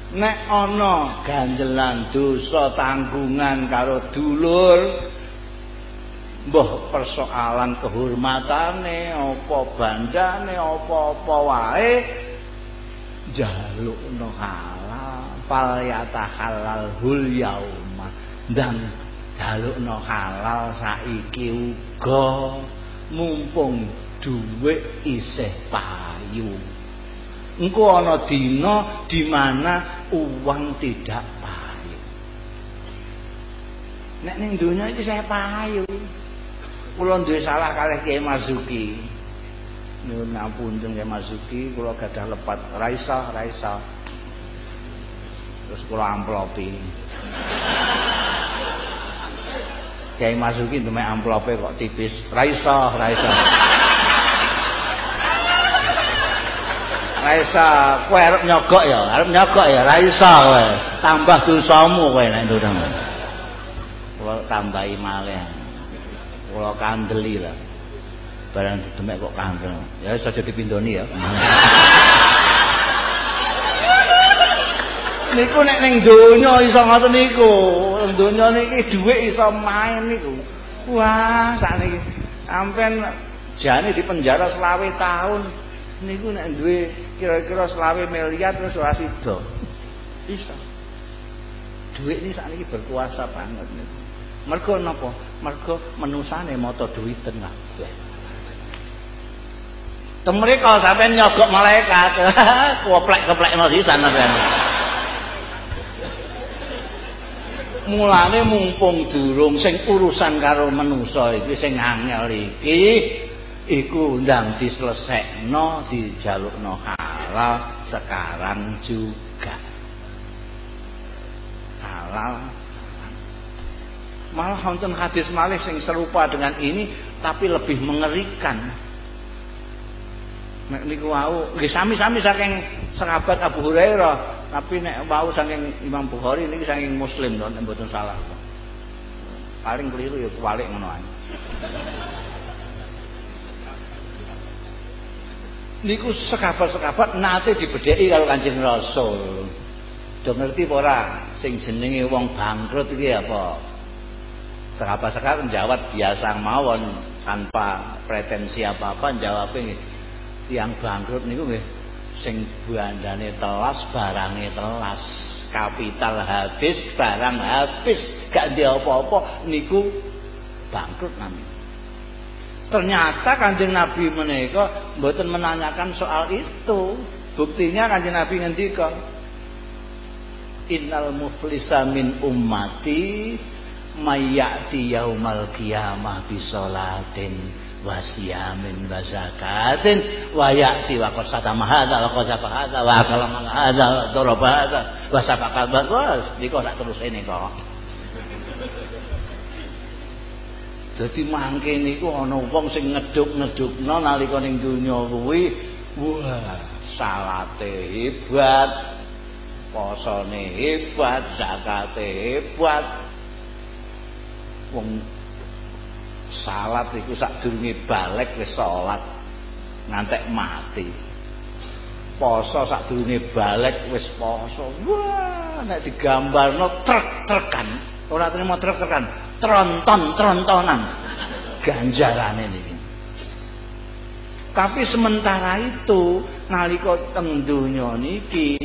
Nek ana ganjelan dosa tanggungan karo dulur mbah persoalan kehormatane apa bandane apa-apa wae jalukno halal fal yatahalal hul yauma dan jalukno halal saiki uga mumpung dhuwit isih payu. Engko ana dina di mana uang tidak payu. Nek ning donya iki saya payu. Kula duwe salah kalih Kiai Marzuki. Nyuwun ngapunten Kiai Marzuki kula gadah lepat. Raisa raisa terus kula amplopi Kiai Marzuki demek amplope kok tipis raisa raisa Raisa, kowe arep nyogok ya, arep nyogok ya, Raisa. Tambah dosamu kowe nek ndurung. Kula tambahi malih. Kula kandeli lah. Barang demek kok kandel. Ya aja dipindoni ya. Niku nek ning donya iso ngoten niku. Ning donya niki dhuwit iso main niku. Wah, sakniki sampean jane di penjara selawe tahun niku nek duwe kira-kira selawe miliar terus ora sida. Duit ini saat ini berkuasa banget niku. Mergo napa? Mergo menusane mata duwiten kabeh. Temriko sampean nyogok malaikat. <laughs> Koplek-koplekno sisan sampean. Mulane mumpung durung sing urusan karo manusa iki sing angel iki iku ndang diselesekno dijalukno halal sekarang juga. Halal. Malah wonten hadis malih sing serupa dengan ini tapi lebih mengerikan nek niku wau nggih sami-sami saking sahabat Abu Hurairah tapi nek wau saking Imam Bukhari niki saking Muslim to nek mboten salah paling keliru ya kualik ngono ae niku sekabat-sekabat nate dibedheki karo Kanjeng Rasul. Do ngerti apa ora sing jenenge wong bangkrut iki apa? Sekabat-sekabat jawab biasa mawon tanpa pretensi apa-apa jawabnya tiang bangkrut niku nggih sing bandane telas barange telas. Kapital habis barang habis. Gak dia apa-apa niku bangkrut namanya Ternyata kanjeng Nabi menika mboten menanyakan soal itu. Buktinya kanjeng Nabi ngendika Innal muflisa min ummati mayyati yaumal qiyamah bisolatin wa siyamin wa zakatin wa ya'ti wa qad satama hadza wa qad safa hadza wa kalama hadza wa daraba hadza wa safaqa wa nika sak terus ini kok. Dadi mangke niku ana wong sing ngeduk-ngedukno nalika ning donya kuwi wah salate hebat posone hebat zakate hebat. Wong salat iku sadurunge balik wis salat ngantek mati. Poso sadurunge balik wis poso. Wah nek digambarno trek-trekan. Ora terima trek-trekan. Tronton-trontonan ganjaran ini. Tapi sementara itu nalika teng donya niki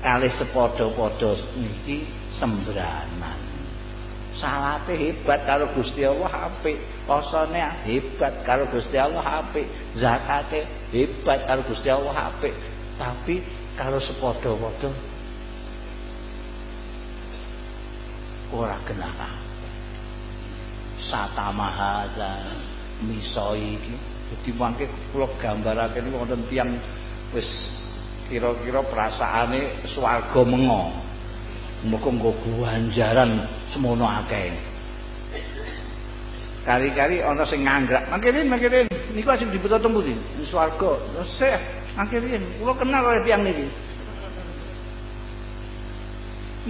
kalih sepadha-padha niki sembranan. Salate hebat karo Gusti Allah apik, posone hebat karo Gusti Allah apik, zakate hebat karo Gusti Allah apik. Tapi karo sepadha-padha ora kenapa satama hadza misoi iki. Dadi mangke kula gambarake niku wonten tiyang wis kira-kira perasaane swarga mengo muga nggo ganjaran semono akeh. Kari-kari ana sing nganggrak. Mangkirin mangkirin. Niku asing dibutuh temu di swarga. Sih mangkirin. Kula kenal oleh tiang niki.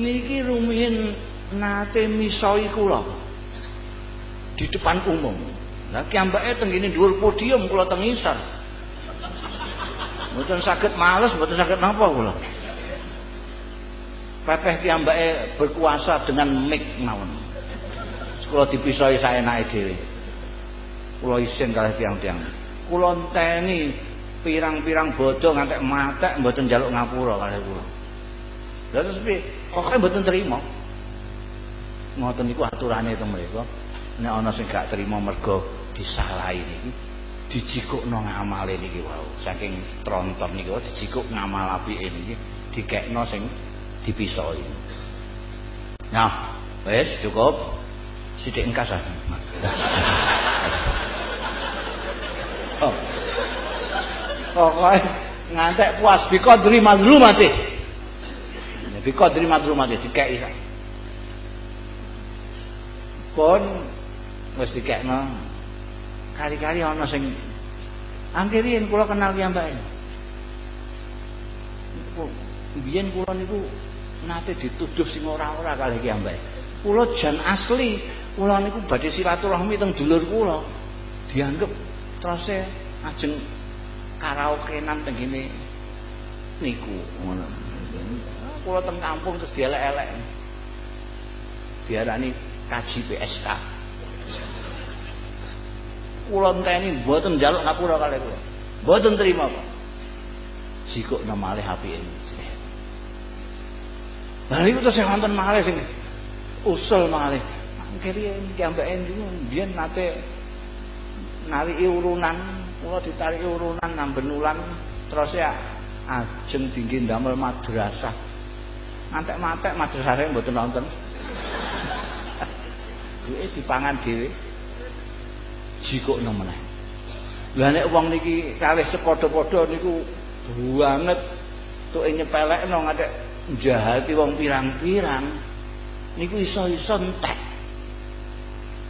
Niki rumiyin nate misoi kula. Di depan umum. Lah kiambake teng ngene dhuwur podium kula teng isor. <laughs> Mboten saged males mboten saged napa kula pepeh kiambake berkuasa dengan mik mawon. Kula dipisoi saenake dhewe. Kula isin kalih tiang-tiang. Kula enteni pirang-pirang bodho ngantek matek mboten njaluk ngapura kalih kula. Lha terus piye? Pokoke mboten terima ngoten niku aturane teng mriku nek ana sing gak terima mergo disalahi niki dijikukno ngamale niki wau. Saking tronton niku dijikuk ngamal apike niki dikekno sing dipisoi nah wis cukup. Sithik engkas ah. <laughs> Oh. Pokoknya ngantek puas biko terima dulu mati. Biko terima dulu mati dikei pun wis dikekno. Kari-kari ana sing angkirin kula kenal ki mbak biyen kula niku nate dituduh sing ora-ora kalih ki mbak. Kula jan asli kula niku badhe silaturahmi teng dulur kula. Dianggep terus ajeng karaokenan teng kene niku. Ngono. Kula teng kampung terus dielek-elek. Diarani kaji PSK kula enteni mboten njaluk ngapura kalih kula. Mboten terima Pak. Jikukna malih apike Lah niku terus wonten malih sing usul malih. Kiri iki ambek niku biyen nate nariki urunan kula ditariki urunan namben ulan terus ya ajeng tinggi ndamel madrasah. Ngantek-mantek madrasah mboten nonton. <laughs> Duwe dipangan dhewe. Jikukno meneh. Lha nek wong niki kalih sepadha-padha niku banget. Tuke nyepelekno ngadek njahati wong pirang-pirang. Niku iso-iso entek.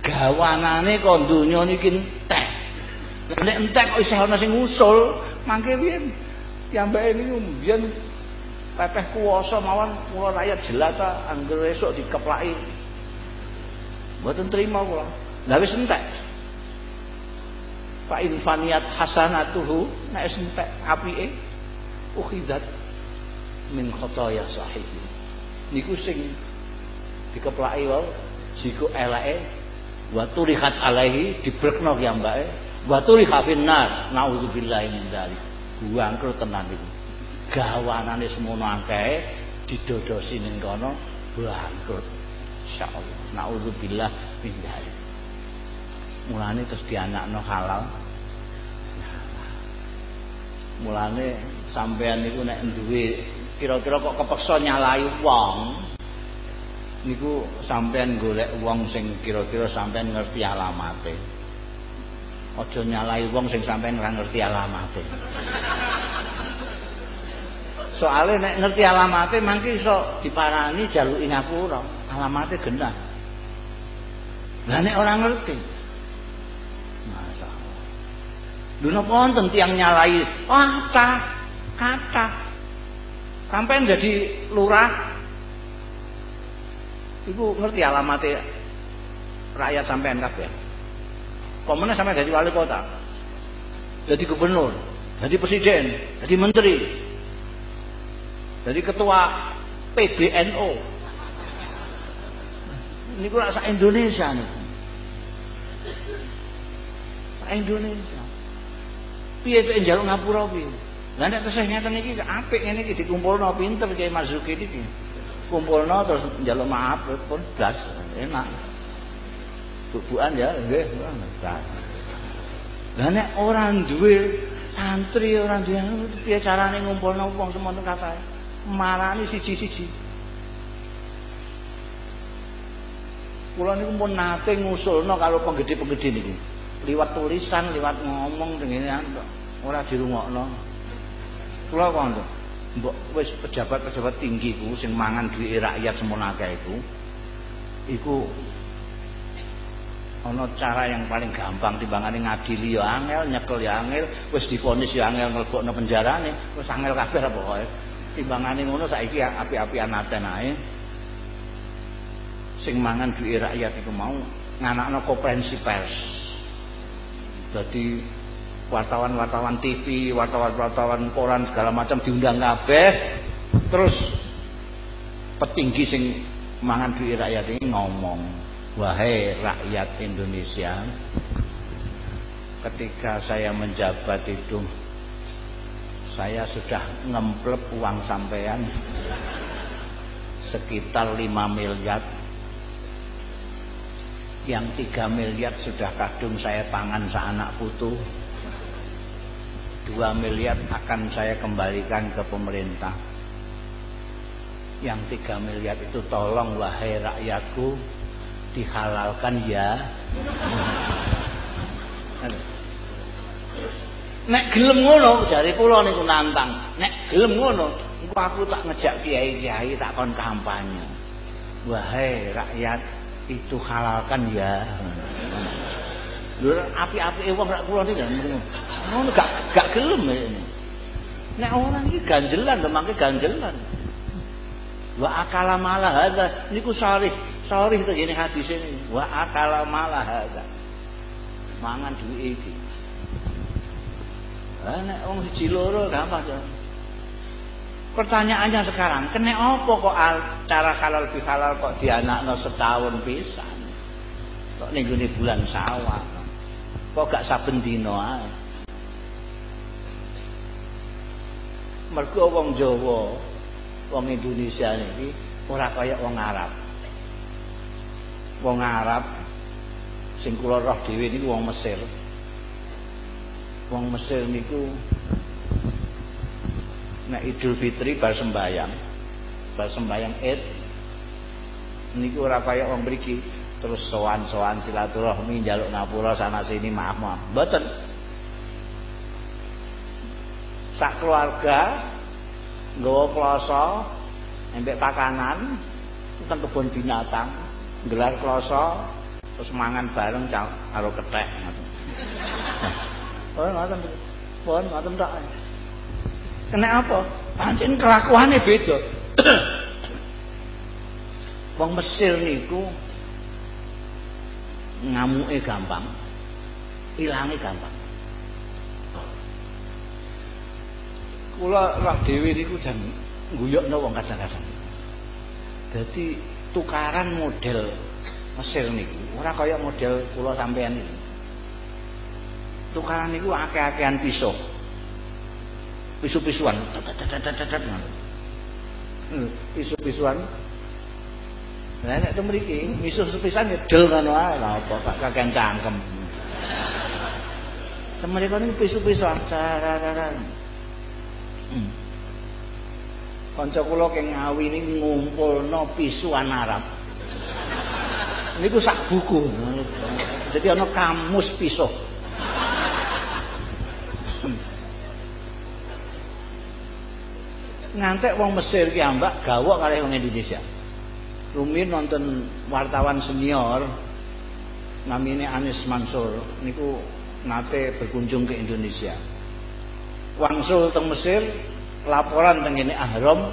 Gawanane kok donya niki entek. Nek entek kok iso ana sing ngusul mangke piye? Piyambake niku mbiyen pepeh kuwasa mawon kula rakyat jelata angger esuk dikeplaki. Mboten terima kula. Lah wis entek. Fa in hasanatuhu nek wis entek apike ukhidat min khotoya sahibi. Niku sing dikeplaki wae jiku eleke wa turihat alaihi dibrekno ki ambake wa turiha finnar naudzubillahi min dzalik. Buangkrut tenan niku. Gawanane semono akeh didodosi ning kono bangkrut insyaallah naudzubillah min dzalik mulane terus dianakno halal mulane sampean niku nek duwe kira-kira kok kepeksa nyalai wong. Niku sampean golek wong sing kira-kira sampean ngerti alamate. Aja nyalai wong sing sampean ora ngerti alamate. Soalnya nek ngerti alamate mangke iso diparani jaluki ngapura. Alamatnya genah. Lah nek orang ngerti. Masalah. Lho napa wonten tiyang nyalai kata kata sampai jadi lurah ibu ngerti alamatnya rakyat sampean kabeh pemenang sampai jadi wali kota jadi gubernur jadi presiden jadi menteri jadi ketua PBNO niku sak Indonesia niku. Sak Indonesia. Piye to njaluk ngapura piye? Lah nek tesih ngeten iki apik ngene iki dikumpulno pinter Kiai Marzuki iki. Kumpulno terus njaluk maaf pun blas enak. Bubukan ya nggih. Lah nek ora duwe santri ora duwe piye carane ngumpulno wong semono kathah. Marani siji-siji. Kula niku pun nate ngusulno karo penggede-penggede niku. Liwat tulisan, liwat ngomong dengene ora dirungokno. Kula kok mbok wis pejabat-pejabat tinggi ku sing mangan duwe rakyat semono akeh iku iku ana cara yang paling gampang timbangane ngadili ya angel nyekel ya angel wis divonis ya angel mlebokno penjarane wis angel kabeh pokoke. Timbangane ngono saiki api-apian aten ae. Sing mangan duwe rakyat iku mau nganakno konferensi pers dadi wartawan-wartawan TV, wartawan-wartawan koran segala macam diundang kabeh. Terus petinggi sing mangan duit rakyat ini ngomong, "Wahai rakyat Indonesia, ketika saya menjabat itu saya sudah ngemplep uang sampean sekitar 5 miliar yang 3 miliar sudah kadung saya pangan seanak putu 2 miliar akan saya kembalikan ke pemerintah. Yang 3 miliar itu tolong wahai rakyatku dihalalkan ya. Nek gelem ngono jari kula niku nantang. Nek gelem ngono engko aku tak ngejak kiai-kiai tak kon kampanye. Wahai rakyat itu halalkan ya lho api-api wong rak kula niku ngono gak gak gelem ini. Nek orang iki ganjelan lho mangke ganjelan. Wa akala malah hadza niku sarih, sarih to gene hadis ini. Wa akala malah hadza. Mangan duwe iki. Lah nek wong siji loro gampang to. Pertanyaannya sekarang, kena apa kok cara halal bihalal kok dianakno setahun pisan? Kok ning bulan sawah? Kok gak saben dina ae? mergo wong Jawa wong Indonesia niki ora kaya wong Arab. Wong Arab sing kula roh dhewe niku wong Mesir. Wong Mesir niku nek Idul Fitri bar sembayang bar sembayang Id niku ora kaya wong mriki terus sowan-sowan silaturahmi njaluk ngapura sana sini maaf maaf mboten sak keluarga nggawa kloso embek pakanan teng kebun binatang gelar kloso terus mangan bareng karo kethek ngoten. <laughs> Oh ngoten. Pun ngoten tok. Kena apa? Pancen kelakuane beda. <coughs> Wong Mesir niku ngamuke gampang, ilange gampang. kula roh dhewe niku jan guyokno wong kadang-kadang. Dadi tukaran model Mesir niku ora kaya model kula sampean iki. Tukaran niku akeh-akehan pisau. Pisu-pisuan. Pisu-pisuan. Lah nek to mriki misuh sepisan ya del ngono ae lha apa kak kakek cangkem. Temen niku pisu-pisuan. Hmm. Kanca kula keng Ngawi niki ngumpulno pisuan Arab. Niku sak buku. Jadi ana kamus pisuh. Hmm. Ngantek wong Mesir ki ambak gawok kali wong Indonesia. Rumin nonton wartawan senior namine Anis Mansur niku nate berkunjung ke Indonesia. wangsul teng Mesir laporan teng ini Ahram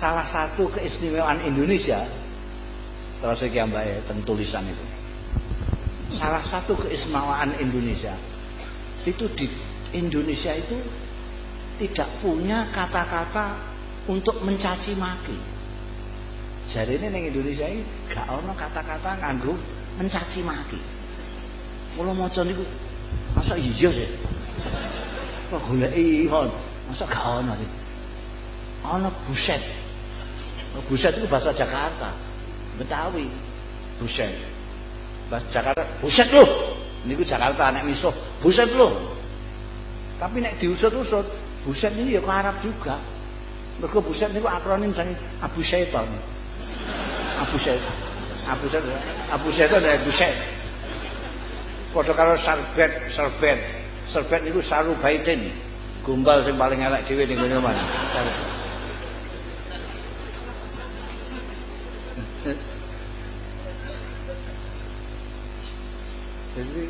salah satu keistimewaan Indonesia terus iki ya teng tulisan itu. Salah satu keistimewaan Indonesia. Itu di Indonesia itu tidak punya kata-kata untuk mencaci maki jadi ini di Indonesia ini gak ada kata-kata nganggu mencaci maki kalau mau niku masa iya sih Kok goleki ihon. Masa gak ono iki? Ono buset. Buset itu bahasa Jakarta. Betawi. Buset. Bahasa Jakarta, buset loh. Niku Jakarta anak misuh. Buset loh. Tapi nek diusut-usut, buset ini ya ke Arab juga. Mergo buset niku akronim dari Abu Syaitan. Abu Syaitan. Abu Syaitan. Abu Syaitan dan Abu Syaitan. Padha karo sarbet, sarbet. Serbet niku saru baitin. gombal sing paling elek dhewe ning ngene man. Jadi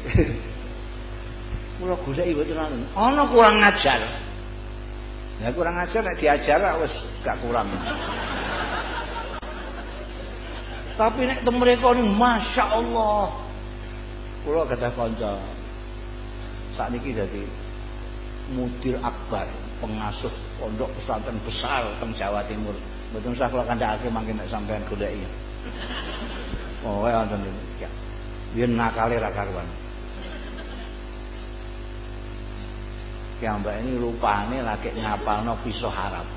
kula goleki mboten ana. Ana kurang ngajar. Ya kurang ajar nek diajar wis gak kurang. Tapi nek temu mereka ini Masya Allah Kula gadah kanca sakniki dadi mudir akbar pengasuh pondok pesantren besar teng Jawa Timur. Mboten usah kula kandhakake mangke nek sampean goleki. Oh, ya wonten. Ya. Yen nakale ra karuan. Yang mbak ini rupane lagi ngapalno pisau harap.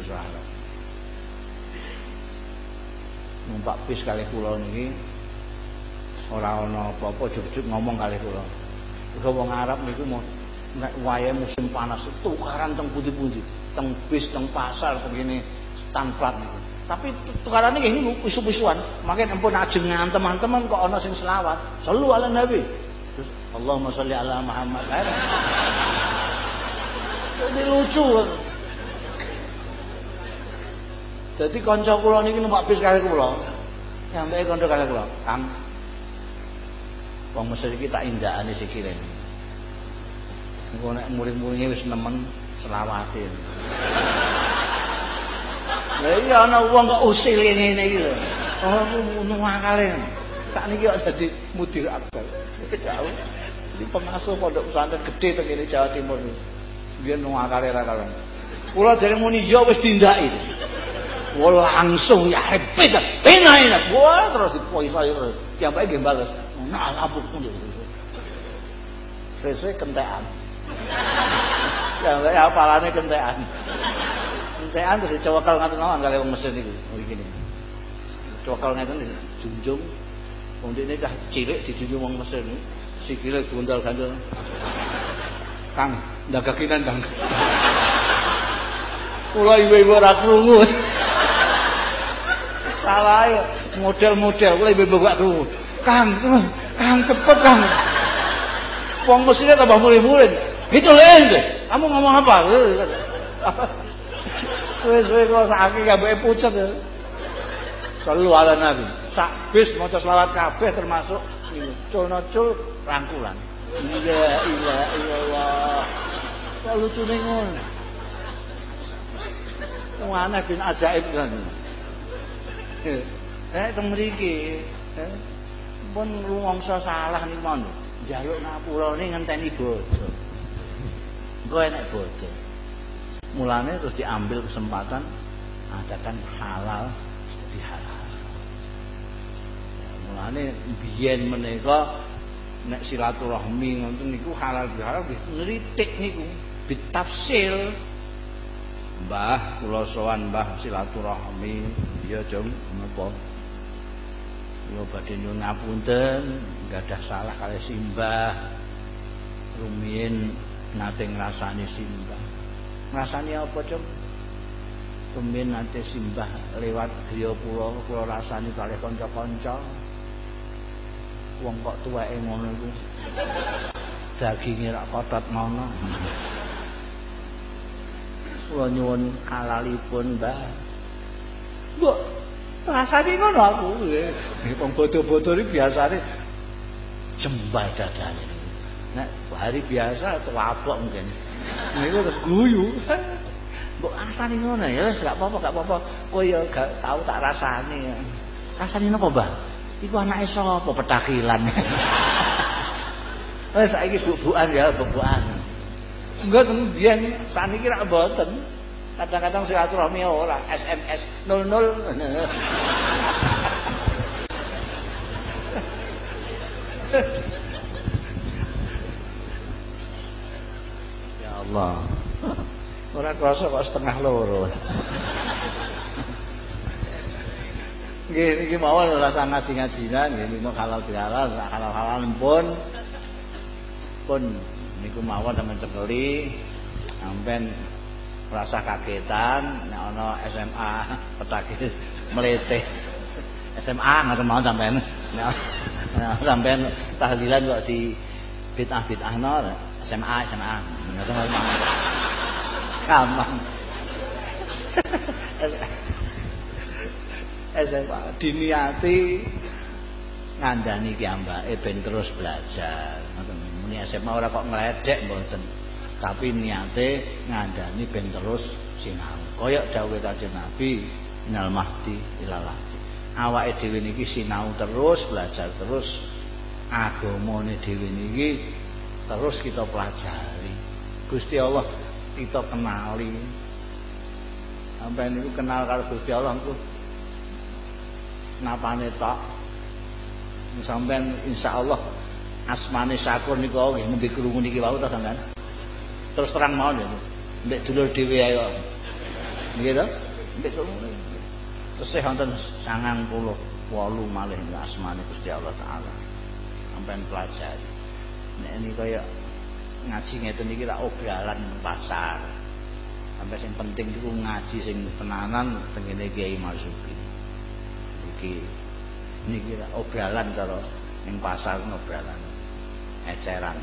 Pisau harap. Numpak bis kali kula niki ora ana apa-apa ngomong kali kula. Mergo wong Arab niku nek wayahe musim panas tukaran teng pundi-pundi, teng bis, teng pasar, kene tanplat niku. Tapi tukaran niki niku pisu-pisuan, makin ampun ajeng ngantem-anteman kok ana sing selawat. Sallu ala Nabi. Terus Allahumma sholli ala Muhammad. <laughs> Ini lucu. Jadi kanca kula niki numpak bis kali kula. Sampai kanca kali kula, Kang, Wong Mesir iki tak indakane sikile. Engko nek murid-muridnya wis nemen selawate. Lah iya ana wong kok usil ngene iki lho. Oh ngono akale. Sakniki kok dadi mudir akbar. Ini pengasuh pondok pesantren gede teng Jawa Timur. Biyen nang akale ra kalan. Kula dereng muni ya wis dindaki. Wah langsung ya repet. Penae. Wah terus dipoisai terus. Yang baik nggih bales. Nah, abuk pun Sesuai kentean. Ya, ya apalane kentean. Kentean terus dicokal ngaten mawon kali wong Mesir niku. Begini. Cokal ngaten junjung. Wong dene cah cilik dijunjung wong Mesir niku. Sikile gondal gandul. Kang, ndagakinan, Kang. Kula ibu-ibu ora krungu. Salah ya model-model kula ibu-ibu gak krungu. Kang, Kang cepet Kang. Wong mestinya tambah murid-murid. Itu lende. Kamu ngomong apa? Suwe-suwe kok sakit gak pucet ya. Selalu ala Nabi. Sak bis maca selawat kabeh termasuk cul-cul rangkulan. Iya, iya, iya, Allah. Kok lucu ngono. Aneh bin ajaib kan. Eh, teng mriki. Eh, pun rumangsa salah niku mon. Njaluk ngapurane ngenteni bojo. Engko enek bojo. Mulane terus diambil kesempatan adakan halal dihalal. Mulane biyen menika nek silaturahmi ngoten niku halal bihalal nggih ngritik niku bitafsil. Mbah kula sowan Mbah silaturahmi ya jeng menapa Kula badhe nyuwun ngapunten, gadah salah kali simbah. Rumiyin nate ngrasani simbah. Ngrasani apa, Cuk? Rumiyin nate simbah lewat griya kula, kula rasani kalih kanca-kanca. Wong kok tuweke ngono iku. Daginge rak kotot ngono. Kula nyuwun halalipun, Mbah. Mbok rasane ngono aku. Wong bodo-bodo iki biasane jembal dadane. Nek hari biasa tuwapok mungkin. Niku terus guyu. Mbok rasane ngono ya wis gak apa-apa gak apa-apa. Kok ya gak tau tak rasane rasane napa Mbah iku anake sapa? Petakilan <laughs> wis saiki bubukan ya bubukan enggak biyen saniki rak mboten kadang-kadang silaturahmi ora SMS 00 <laughs> ya Allah. Ora krasa kok setengah loro. Nggih niki mawon rasa ngaji-ngajinan nggih niku halal bihalal halal-halal pun. Pun niku mawon temen cekeli sampean rasa kagetan nek ana SMA <laughs> petake melete SMA ngoten mawon sampean nek sampean tahlilan kok di bid'ah bid'ah no SMA SMA gampang. <laughs> SMA diniati ngandani piyambake ben terus belajar muni SMA ora kok ngledek mboten. Tapi niate ngandani ben terus sinau kaya dawuh Kanjeng Nabi inal mahdi ilalati awake dhewe niki sinau terus belajar terus. Agamane dhewe niki terus kita pelajari. Gusti Allah kita kenali. Sampai niku kenal karo Gusti Allah niku napane tok. Sampean insyaallah asmane syakur niku nggih nembe krungu niki wau ta sampean? Terus terang mawon ya mbek dulur dhewe ayo nggih to? Mbek krungu terus wonten 98 malih asmane Gusti Allah taala. Sampean pelajari. Nek ini kaya ngaji ngeten iki lak obrolan pasar. Sampai sing penting itu ngaji sing tenanan tengene Kiai Marzuki. Iki niki obrolan cara ning pasar obrolan eceran.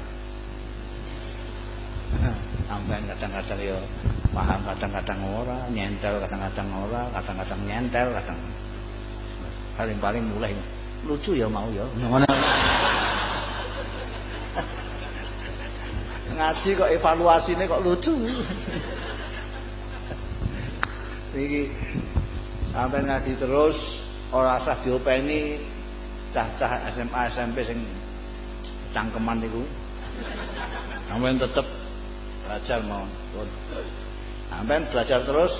Sampai kadang-kadang yo paham kadang-kadang ora nyentel kadang-kadang ora kadang-kadang nyentel kadang paling-paling mulai. Lucu ya mau ya. <laughs> Ngaji kok evaluasinya kok lucu. Iki sampai ngaji terus ora usah diopeni cah-cah SMA SMP sing cangkeman niku. Sampean tetep belajar mau sampean belajar terus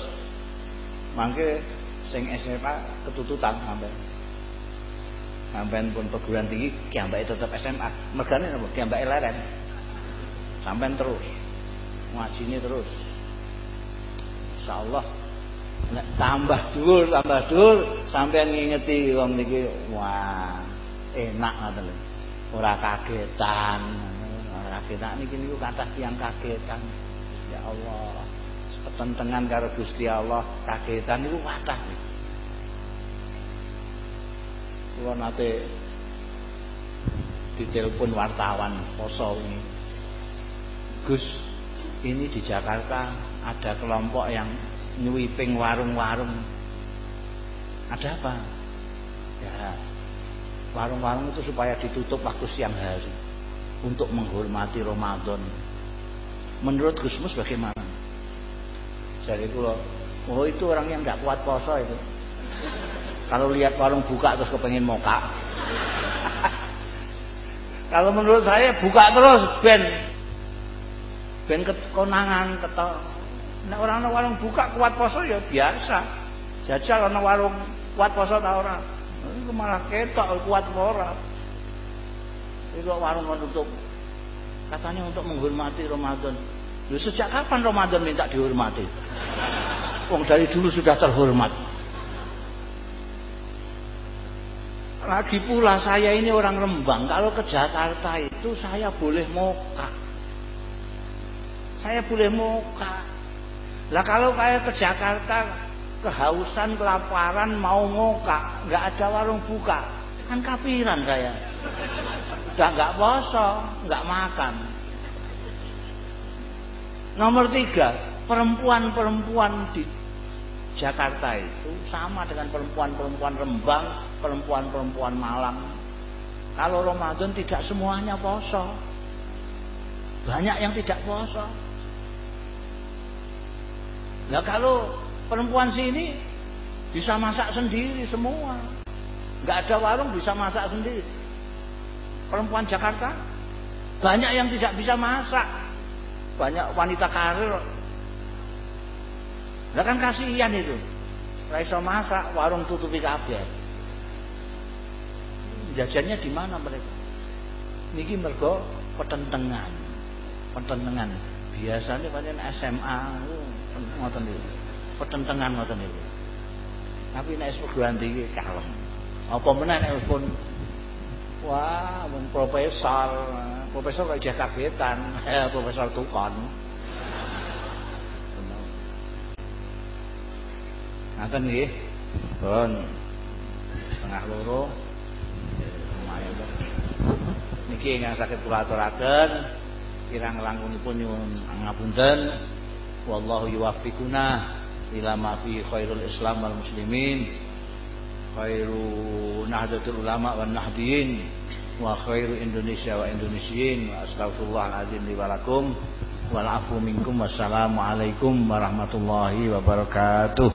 mangke sing SMA ketututan sampean. Sampean pun perguruan tinggi kiambake tetep SMA mergane napa? Kiambake leren. Sampean terus ngajine terus. Insyaallah nek tambah dhuwur tambah dhuwur sampean ngingeti wong niki wah enak ngoten ora kagetan. Ora kagetan. Niki niku kathah tiyang kagetan. Ya Allah. Sepetentengan karo Gusti Allah. Kagetan niku kathah. Kula nate ditelepon wartawan poso ini. Gus ini di Jakarta ada kelompok yang nyuwiping warung-warung. Ada apa? Ya warung-warung itu supaya ditutup waktu siang hari untuk menghormati Ramadan. Menurut Gusmus bagaimana? Jadi kalau oh itu orang yang nggak kuat poso itu. Kalau lihat warung buka terus kepengen moka. <laughs> Kalau menurut saya buka terus ben. Ben kekonangan ketok. Nek orang warung buka kuat poso ya biasa. Jajal ana warung kuat poso ta ora itu malah ketok kuat ora. Itu warung tutup. Katanya untuk menghormati Ramadan. Loh, sejak kapan Ramadan minta dihormati? Wong dari dulu sudah terhormat. Lagi pula saya ini orang Rembang. Kalau ke Jakarta itu saya boleh moka. Saya boleh moka. Lah kalau kayak ke Jakarta kehausan, kelaparan, mau ngoka, nggak ada warung buka, kan kapiran saya. Udah nggak poso, nggak makan. Nomor tiga, perempuan-perempuan di Jakarta itu sama dengan perempuan-perempuan Rembang, perempuan-perempuan Malang. Kalau Ramadan tidak semuanya poso. Banyak yang tidak poso. Nah kalau perempuan sini bisa masak sendiri semua. Nggak ada warung bisa masak sendiri. Perempuan Jakarta banyak yang tidak bisa masak. Banyak wanita karir. Nah kan kasihan itu. Raiso masak, warung tutupi kabeh. Jajannya di mana mereka? Niki mergo petentengan. Petentengan. Biasanya pancen SMA ngoten niku. Petentengan ngoten niku. Tapi nek wis perguruan tinggi kalem. Apa meneh nek pun? Wah mun profesor, profesor kok kagetan, <laughs> eh profesor tukon. Ngaten nggih. Pun setengah loro. Niki ingkang saged kula aturaken. Kirang langkungipun nyuwun ngapunten. Wallahu yuwaffiquna ila ma fi khairul islam wal muslimin. Khairu nahdlatul ulama wan nahdiyin wa khairu indonesia wa indonesiyin. Wa astaghfirullahaladzim li walakum wal afu minkum. Wassalamu alaikum warahmatullahi wabarakatuh